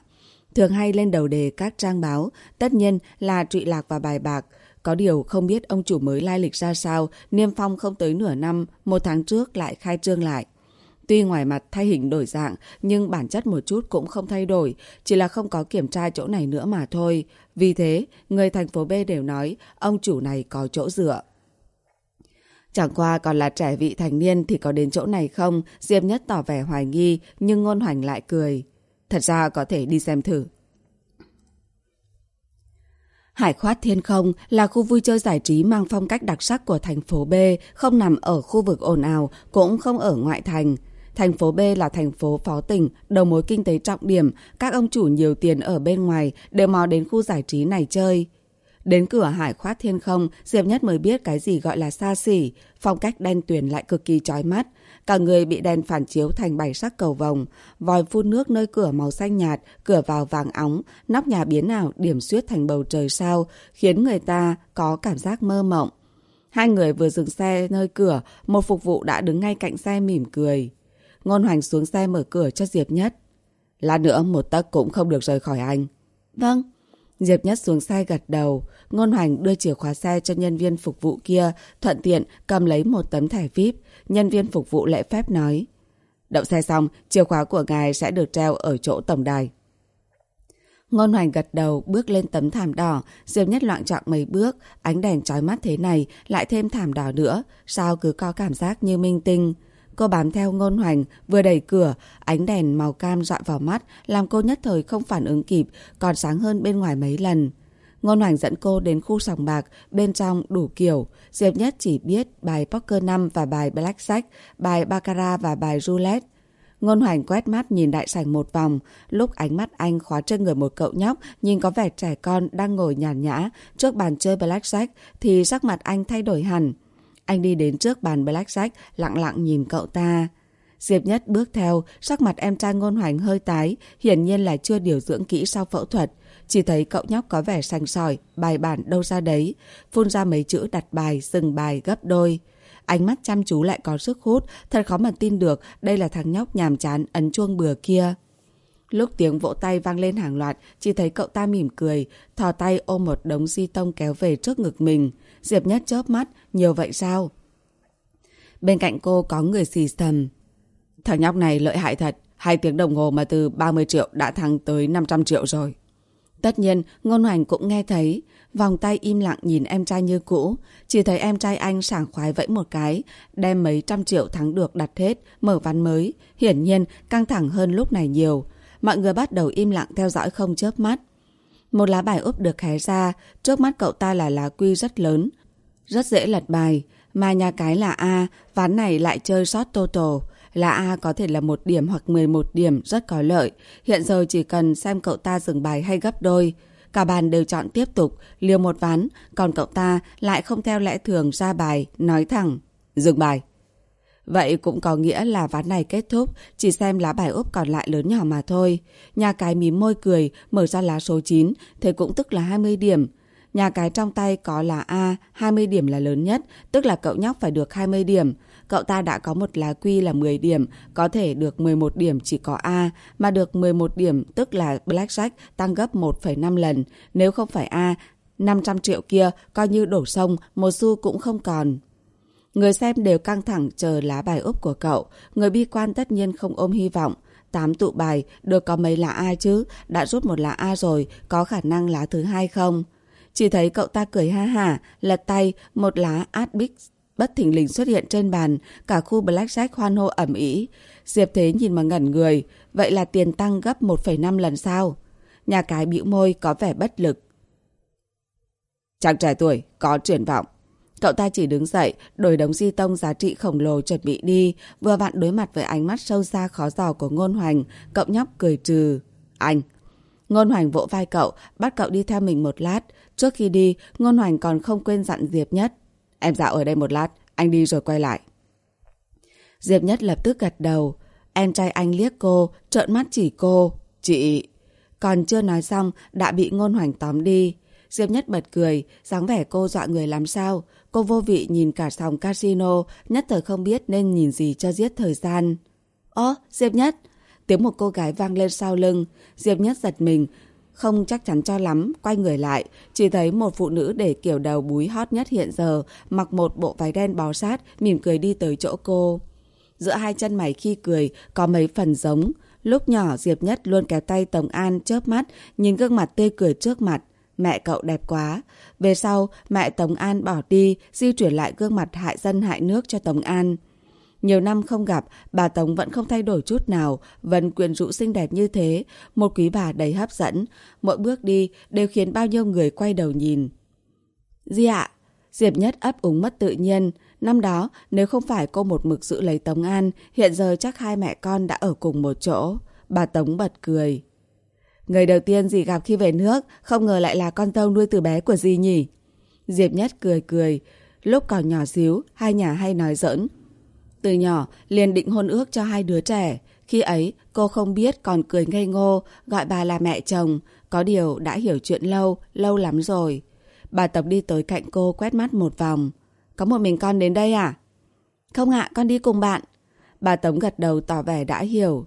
thường hay lên đầu đề các trang báo, tất nhiên là trụy lạc và bài bạc. Có điều không biết ông chủ mới lai lịch ra sao, niêm phong không tới nửa năm, một tháng trước lại khai trương lại. Tuy ngoài mặt thay hình đổi dạng, nhưng bản chất một chút cũng không thay đổi, chỉ là không có kiểm tra chỗ này nữa mà thôi. Vì thế, người thành phố B đều nói ông chủ này có chỗ dựa. Chẳng qua còn là trẻ vị thành niên thì có đến chỗ này không, Diệp Nhất tỏ vẻ hoài nghi, nhưng ngôn hoành lại cười. Thật ra có thể đi xem thử. Hải khoát thiên không là khu vui chơi giải trí mang phong cách đặc sắc của thành phố B, không nằm ở khu vực ồn ào, cũng không ở ngoại thành. Thành phố B là thành phố phó tỉnh, đầu mối kinh tế trọng điểm, các ông chủ nhiều tiền ở bên ngoài đều mò đến khu giải trí này chơi. Đến cửa hải khoát thiên không, Diệp Nhất mới biết cái gì gọi là xa xỉ, phong cách đen tuyền lại cực kỳ chói mắt. Cả người bị đèn phản chiếu thành bảy sắc cầu vồng, vòi phun nước nơi cửa màu xanh nhạt, cửa vào vàng óng, nóc nhà biến ảo điểm xuyết thành bầu trời sao, khiến người ta có cảm giác mơ mộng. Hai người vừa dừng xe nơi cửa, một phục vụ đã đứng ngay cạnh xe mỉm cười. Ngôn Hoành xuống xe mở cửa cho Diệp Nhất. Lát nữa một tấc cũng không được rời khỏi anh. Vâng. Diệp Nhất xuống xe gật đầu. Ngôn Hoành đưa chìa khóa xe cho nhân viên phục vụ kia, thuận tiện cầm lấy một tấm thẻ VIP. Nhân viên phục vụ lễ phép nói. Đậu xe xong, chìa khóa của ngài sẽ được treo ở chỗ tổng đài. Ngôn Hoành gật đầu, bước lên tấm thảm đỏ, Diệp Nhất loạn trọng mấy bước, ánh đèn trói mắt thế này, lại thêm thảm đỏ nữa, sao cứ có cảm giác như minh tinh. Cô bám theo ngôn hoành, vừa đẩy cửa, ánh đèn màu cam dọi vào mắt, làm cô nhất thời không phản ứng kịp, còn sáng hơn bên ngoài mấy lần. Ngôn hoành dẫn cô đến khu sòng bạc, bên trong đủ kiểu. Diệp Nhất chỉ biết bài Poker 5 và bài Blackjack, bài Baccarat và bài Roulette. Ngôn hoành quét mắt nhìn đại sảnh một vòng, lúc ánh mắt anh khóa trên người một cậu nhóc nhìn có vẻ trẻ con đang ngồi nhàn nhã trước bàn chơi blackjack thì sắc mặt anh thay đổi hẳn. Anh đi đến trước bàn blackjack, lặng lặng nhìn cậu ta. Diệp Nhất bước theo, sắc mặt em trai ngôn hoành hơi tái, hiển nhiên là chưa điều dưỡng kỹ sau phẫu thuật. Chỉ thấy cậu nhóc có vẻ sành sỏi, bài bản đâu ra đấy, phun ra mấy chữ đặt bài, dừng bài gấp đôi. Ánh mắt chăm chú lại có sức hút, thật khó mà tin được đây là thằng nhóc nhàm chán ấn chuông bừa kia. Lúc tiếng vỗ tay vang lên hàng loạt, chỉ thấy cậu ta mỉm cười, thò tay ôm một đống di tông kéo về trước ngực mình. Diệp Nhất chớp mắt, nhiều vậy sao? Bên cạnh cô có người xì thầm. Thằng nhóc này lợi hại thật, hai tiếng đồng hồ mà từ 30 triệu đã thăng tới 500 triệu rồi. Tất nhiên, Ngôn Hoành cũng nghe thấy, vòng tay im lặng nhìn em trai như cũ, chỉ thấy em trai anh sảng khoái vẫy một cái, đem mấy trăm triệu thắng được đặt hết, mở ván mới, hiển nhiên căng thẳng hơn lúc này nhiều. Mọi người bắt đầu im lặng theo dõi không chớp mắt. Một lá bài úp được hé ra, trước mắt cậu ta là lá quy rất lớn. Rất dễ lật bài, mà nhà cái là A, ván này lại chơi sót total. Là A có thể là một điểm hoặc 11 điểm rất có lợi. Hiện giờ chỉ cần xem cậu ta dừng bài hay gấp đôi. Cả bàn đều chọn tiếp tục, liều một ván, còn cậu ta lại không theo lẽ thường ra bài, nói thẳng. Dừng bài. Vậy cũng có nghĩa là ván này kết thúc, chỉ xem lá bài úp còn lại lớn nhỏ mà thôi. Nhà cái mím môi cười, mở ra lá số 9, thế cũng tức là 20 điểm. Nhà cái trong tay có là A, 20 điểm là lớn nhất, tức là cậu nhóc phải được 20 điểm. Cậu ta đã có một lá quy là 10 điểm, có thể được 11 điểm chỉ có A, mà được 11 điểm tức là Blackjack tăng gấp 1,5 lần. Nếu không phải A, 500 triệu kia coi như đổ sông, một xu cũng không còn. Người xem đều căng thẳng chờ lá bài úp của cậu. Người bi quan tất nhiên không ôm hy vọng. Tám tụ bài, được có mấy lá A chứ? Đã rút một lá A rồi, có khả năng lá thứ hai không? Chỉ thấy cậu ta cười ha hả, lật tay, một lá át bích bất thình lình xuất hiện trên bàn, cả khu blackjack hoan hô ẩm ý. Diệp Thế nhìn mà ngẩn người, vậy là tiền tăng gấp 1,5 lần sao? Nhà cái bĩu môi có vẻ bất lực. Chàng trẻ tuổi, có triển vọng. Cậu ta chỉ đứng dậy, đổi đống di tông giá trị khổng lồ chuẩn bị đi, vừa vặn đối mặt với ánh mắt sâu xa khó dò của Ngôn Hoành, cậu nhóc cười trừ. Anh! Ngôn Hoành vỗ vai cậu, bắt cậu đi theo mình một lát. Trước khi đi, Ngôn Hoành còn không quên dặn Diệp Nhất. Em dạo ở đây một lát, anh đi rồi quay lại. Diệp Nhất lập tức gật đầu. Em trai anh liếc cô, trợn mắt chỉ cô. Chị... Còn chưa nói xong, đã bị Ngôn Hoành tóm đi. Diệp Nhất bật cười, dáng vẻ cô dọa người làm sao. Cô vô vị nhìn cả sòng casino, nhất thời không biết nên nhìn gì cho giết thời gian. Ơ, Diệp Nhất! Tiếng một cô gái vang lên sau lưng. Diệp Nhất giật mình, không chắc chắn cho lắm, quay người lại, chỉ thấy một phụ nữ để kiểu đầu búi hot nhất hiện giờ, mặc một bộ váy đen bó sát, mỉm cười đi tới chỗ cô. Giữa hai chân mày khi cười, có mấy phần giống. Lúc nhỏ Diệp Nhất luôn kéo tay tổng An chớp mắt, nhìn gương mặt tươi cười trước mặt. Mẹ cậu đẹp quá. Về sau, mẹ Tống An bỏ đi, di chuyển lại gương mặt hại dân hại nước cho Tống An. Nhiều năm không gặp, bà Tống vẫn không thay đổi chút nào, vẫn quyến rũ xinh đẹp như thế, một quý bà đầy hấp dẫn. Mỗi bước đi đều khiến bao nhiêu người quay đầu nhìn. Di ạ, Diệp Nhất ấp úng mất tự nhiên. Năm đó, nếu không phải cô một mực giữ lấy Tống An, hiện giờ chắc hai mẹ con đã ở cùng một chỗ. Bà Tống bật cười. Người đầu tiên dì gặp khi về nước, không ngờ lại là con dâu nuôi từ bé của dì nhỉ. Diệp Nhất cười cười. Lúc còn nhỏ xíu, hai nhà hay nói giỡn. Từ nhỏ, liền định hôn ước cho hai đứa trẻ. Khi ấy, cô không biết còn cười ngây ngô, gọi bà là mẹ chồng. Có điều đã hiểu chuyện lâu, lâu lắm rồi. Bà Tập đi tới cạnh cô quét mắt một vòng. Có một mình con đến đây à? Không ạ, con đi cùng bạn. Bà Tống gật đầu tỏ vẻ đã hiểu.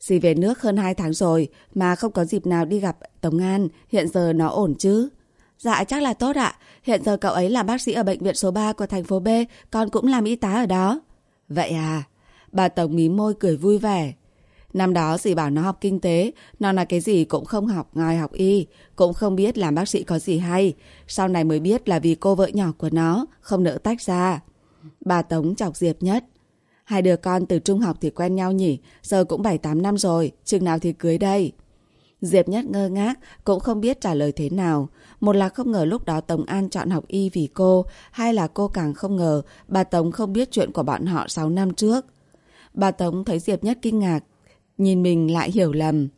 Dì về nước hơn 2 tháng rồi mà không có dịp nào đi gặp Tống An, hiện giờ nó ổn chứ? Dạ chắc là tốt ạ, hiện giờ cậu ấy là bác sĩ ở bệnh viện số 3 của thành phố B, con cũng làm y tá ở đó. Vậy à? Bà Tống mí môi cười vui vẻ. Năm đó dì bảo nó học kinh tế, nó là cái gì cũng không học ngoài học y, cũng không biết làm bác sĩ có gì hay. Sau này mới biết là vì cô vợ nhỏ của nó, không nỡ tách ra. Bà Tống chọc Diệp nhất. Hai đứa con từ trung học thì quen nhau nhỉ, giờ cũng 7-8 năm rồi, chừng nào thì cưới đây. Diệp Nhất ngơ ngác, cũng không biết trả lời thế nào. Một là không ngờ lúc đó Tống An chọn học y vì cô, hai là cô càng không ngờ bà Tống không biết chuyện của bọn họ 6 năm trước. Bà Tống thấy Diệp Nhất kinh ngạc, nhìn mình lại hiểu lầm.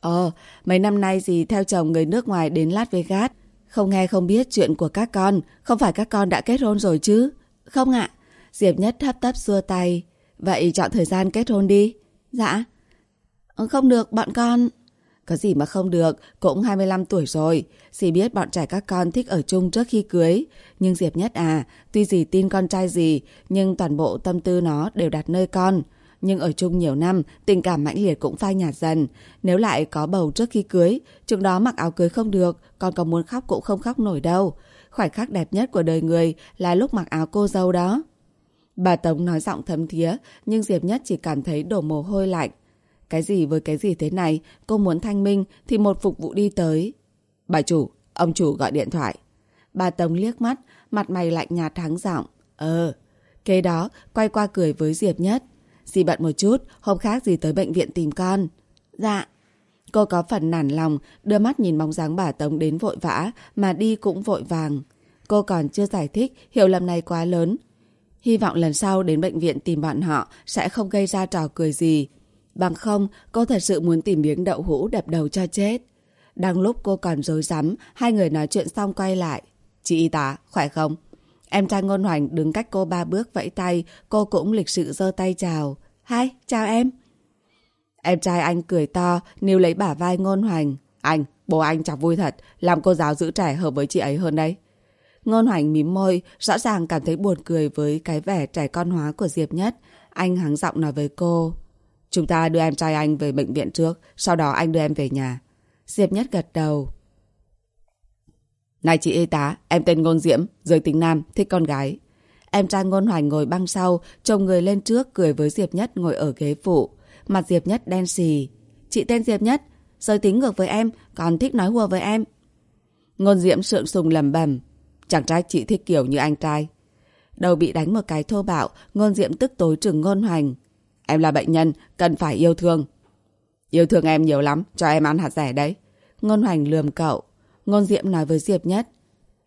Ờ, mấy năm nay gì theo chồng người nước ngoài đến Las Vegas, không nghe không biết chuyện của các con, không phải các con đã kết hôn rồi chứ? Không ạ. Diệp Nhất hấp tấp xua tay. Vậy chọn thời gian kết hôn đi. Dạ. Ờ, không được, bọn con... Có gì mà không được, cũng 25 tuổi rồi. Dì biết bọn trẻ các con thích ở chung trước khi cưới. Nhưng Diệp Nhất à, tuy dì tin con trai gì, nhưng toàn bộ tâm tư nó đều đặt nơi con. Nhưng ở chung nhiều năm, tình cảm mãnh liệt cũng phai nhạt dần. Nếu lại có bầu trước khi cưới, chừng đó mặc áo cưới không được, con có muốn khóc cũng không khóc nổi đâu. Khoảnh khắc đẹp nhất của đời người là lúc mặc áo cô dâu đó. Bà Tống nói giọng thấm thía, nhưng Diệp Nhất chỉ cảm thấy đổ mồ hôi lạnh. Cái gì với cái gì thế này, cô muốn thanh minh thì một phục vụ đi tới. Bà chủ, ông chủ gọi điện thoại. Bà Tống liếc mắt, mặt mày lạnh nhạt thắng giọng. Ờ, kế đó quay qua cười với Diệp Nhất. Dì bận một chút, hôm khác dì tới bệnh viện tìm con. Dạ. Cô có phần nản lòng, đưa mắt nhìn bóng dáng bà Tống đến vội vã, mà đi cũng vội vàng. Cô còn chưa giải thích, hiểu lầm này quá lớn. Hy vọng lần sau đến bệnh viện tìm bọn họ sẽ không gây ra trò cười gì. Bằng không, cô thật sự muốn tìm miếng đậu hũ đập đầu cho chết. Đang lúc cô còn rối rắm, hai người nói chuyện xong quay lại. Chị y tá, khỏe không? Em trai ngôn hoành đứng cách cô ba bước vẫy tay, cô cũng lịch sự giơ tay chào. Hai, chào em. Em trai anh cười to, níu lấy bả vai ngôn hoành. Anh, bố anh chọc vui thật, làm cô giáo giữ trẻ hợp với chị ấy hơn đấy. Ngôn hoành mím môi, rõ ràng cảm thấy buồn cười với cái vẻ trẻ con hóa của Diệp Nhất. Anh hắng giọng nói với cô. Chúng ta đưa em trai anh về bệnh viện trước, sau đó anh đưa em về nhà. Diệp Nhất gật đầu. Này chị y tá, em tên Ngôn Diễm, giới tính nam, thích con gái. Em trai Ngôn Hoành ngồi băng sau, chồng người lên trước cười với Diệp Nhất ngồi ở ghế phụ. Mặt Diệp Nhất đen xì. Chị tên Diệp Nhất, giới tính ngược với em, còn thích nói hùa với em. Ngôn Diễm sượng sùng lầm bầm. Chẳng trách chị thích kiểu như anh trai. Đầu bị đánh một cái thô bạo, Ngôn Diễm tức tối trừng Ngôn Hoành. Em là bệnh nhân, cần phải yêu thương. Yêu thương em nhiều lắm, cho em ăn hạt rẻ đấy. Ngôn Hoành lườm cậu. Ngôn Diễm nói với Diệp Nhất.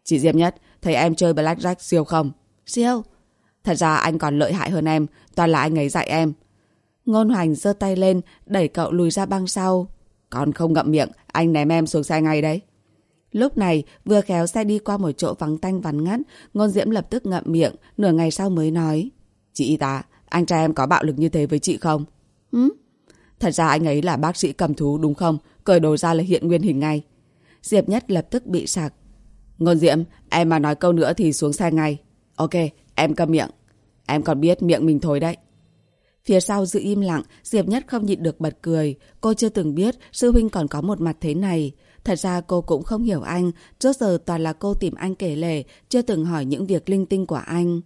Chị Diệp Nhất, thấy em chơi Blackjack siêu không? Siêu. Thật ra anh còn lợi hại hơn em, toàn là anh ấy dạy em. Ngôn Hoành giơ tay lên, đẩy cậu lùi ra băng sau. Còn không ngậm miệng, anh ném em xuống xe ngay đấy. Lúc này, vừa khéo xe đi qua một chỗ vắng tanh vắn ngắt, Ngôn Diễm lập tức ngậm miệng, nửa ngày sau mới nói. Chị y tá, anh trai em có bạo lực như thế với chị không? Ừ? Thật ra anh ấy là bác sĩ cầm thú đúng không? Cởi đồ ra là hiện nguyên hình ngay. Diệp Nhất lập tức bị sạc. Ngôn Diễm, em mà nói câu nữa thì xuống xe ngay. Ok, em cầm miệng. Em còn biết miệng mình thối đấy. Phía sau giữ im lặng, Diệp Nhất không nhịn được bật cười. Cô chưa từng biết sư huynh còn có một mặt thế này. Thật ra cô cũng không hiểu anh, trước giờ toàn là cô tìm anh kể lể, chưa từng hỏi những việc linh tinh của anh.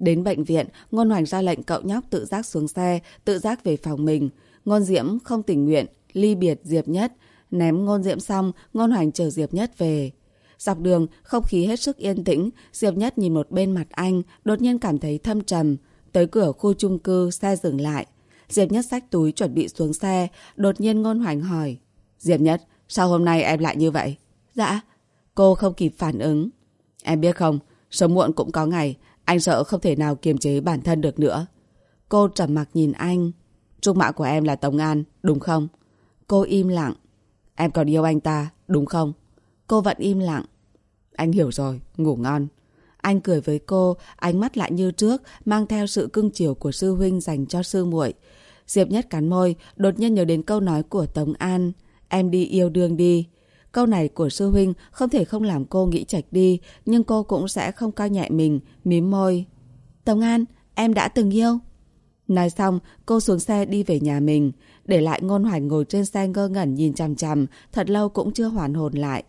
Đến bệnh viện, Ngôn Hoành ra lệnh cậu nhóc tự giác xuống xe, tự giác về phòng mình. Ngôn Diễm không tình nguyện, ly biệt Diệp Nhất. Ném Ngôn Diễm xong, Ngôn Hoành chờ Diệp Nhất về. Dọc đường, không khí hết sức yên tĩnh, Diệp Nhất nhìn một bên mặt anh, đột nhiên cảm thấy thâm trầm. Tới cửa khu chung cư, xe dừng lại. Diệp Nhất xách túi chuẩn bị xuống xe, đột nhiên Ngôn Hoành hỏi. Diệp Nhất, sao hôm nay em lại như vậy? Dạ. Cô không kịp phản ứng. Em biết không, sớm muộn cũng có ngày, anh sợ không thể nào kiềm chế bản thân được nữa. Cô trầm mặc nhìn anh. Trung mạo của em là Tống An, đúng không? Cô im lặng. Em còn yêu anh ta, đúng không? Cô vẫn im lặng. Anh hiểu rồi, ngủ ngon. Anh cười với cô, ánh mắt lại như trước, mang theo sự cưng chiều của sư huynh dành cho sư muội. Diệp Nhất cắn môi, đột nhiên nhớ đến câu nói của Tống An. Em đi yêu đương đi. Câu này của sư huynh không thể không làm cô nghĩ chạch đi, nhưng cô cũng sẽ không coi nhẹ mình, mím môi. Tống An, em đã từng yêu. Nói xong, cô xuống xe đi về nhà mình, để lại ngôn hoành ngồi trên xe ngơ ngẩn nhìn chằm chằm, thật lâu cũng chưa hoàn hồn lại.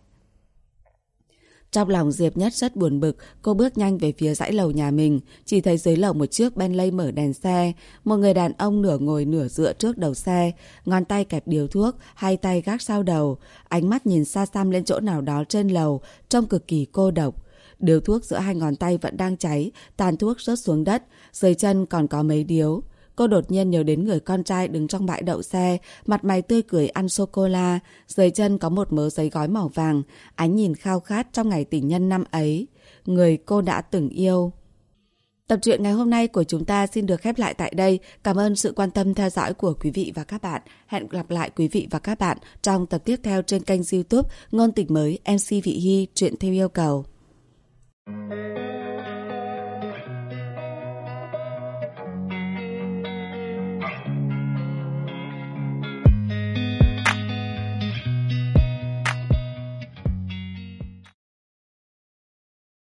Trong lòng Diệp Nhất rất buồn bực, cô bước nhanh về phía dãy lầu nhà mình, chỉ thấy dưới lầu một chiếc Bentley mở đèn xe, một người đàn ông nửa ngồi nửa dựa trước đầu xe, ngón tay kẹp điều thuốc, hai tay gác sau đầu, ánh mắt nhìn xa xăm lên chỗ nào đó trên lầu, trông cực kỳ cô độc. Điều thuốc giữa hai ngón tay vẫn đang cháy, tàn thuốc rớt xuống đất, dưới chân còn có mấy điếu. Cô đột nhiên nhớ đến người con trai đứng trong bãi đậu xe, mặt mày tươi cười ăn sô-cô-la, dưới chân có một mớ giấy gói màu vàng, ánh nhìn khao khát trong ngày tình nhân năm ấy. Người cô đã từng yêu. Tập truyện ngày hôm nay của chúng ta xin được khép lại tại đây. Cảm ơn sự quan tâm theo dõi của quý vị và các bạn. Hẹn gặp lại quý vị và các bạn trong tập tiếp theo trên kênh youtube Ngôn tình mới MC Vị Hy, truyện theo yêu cầu. Thank you.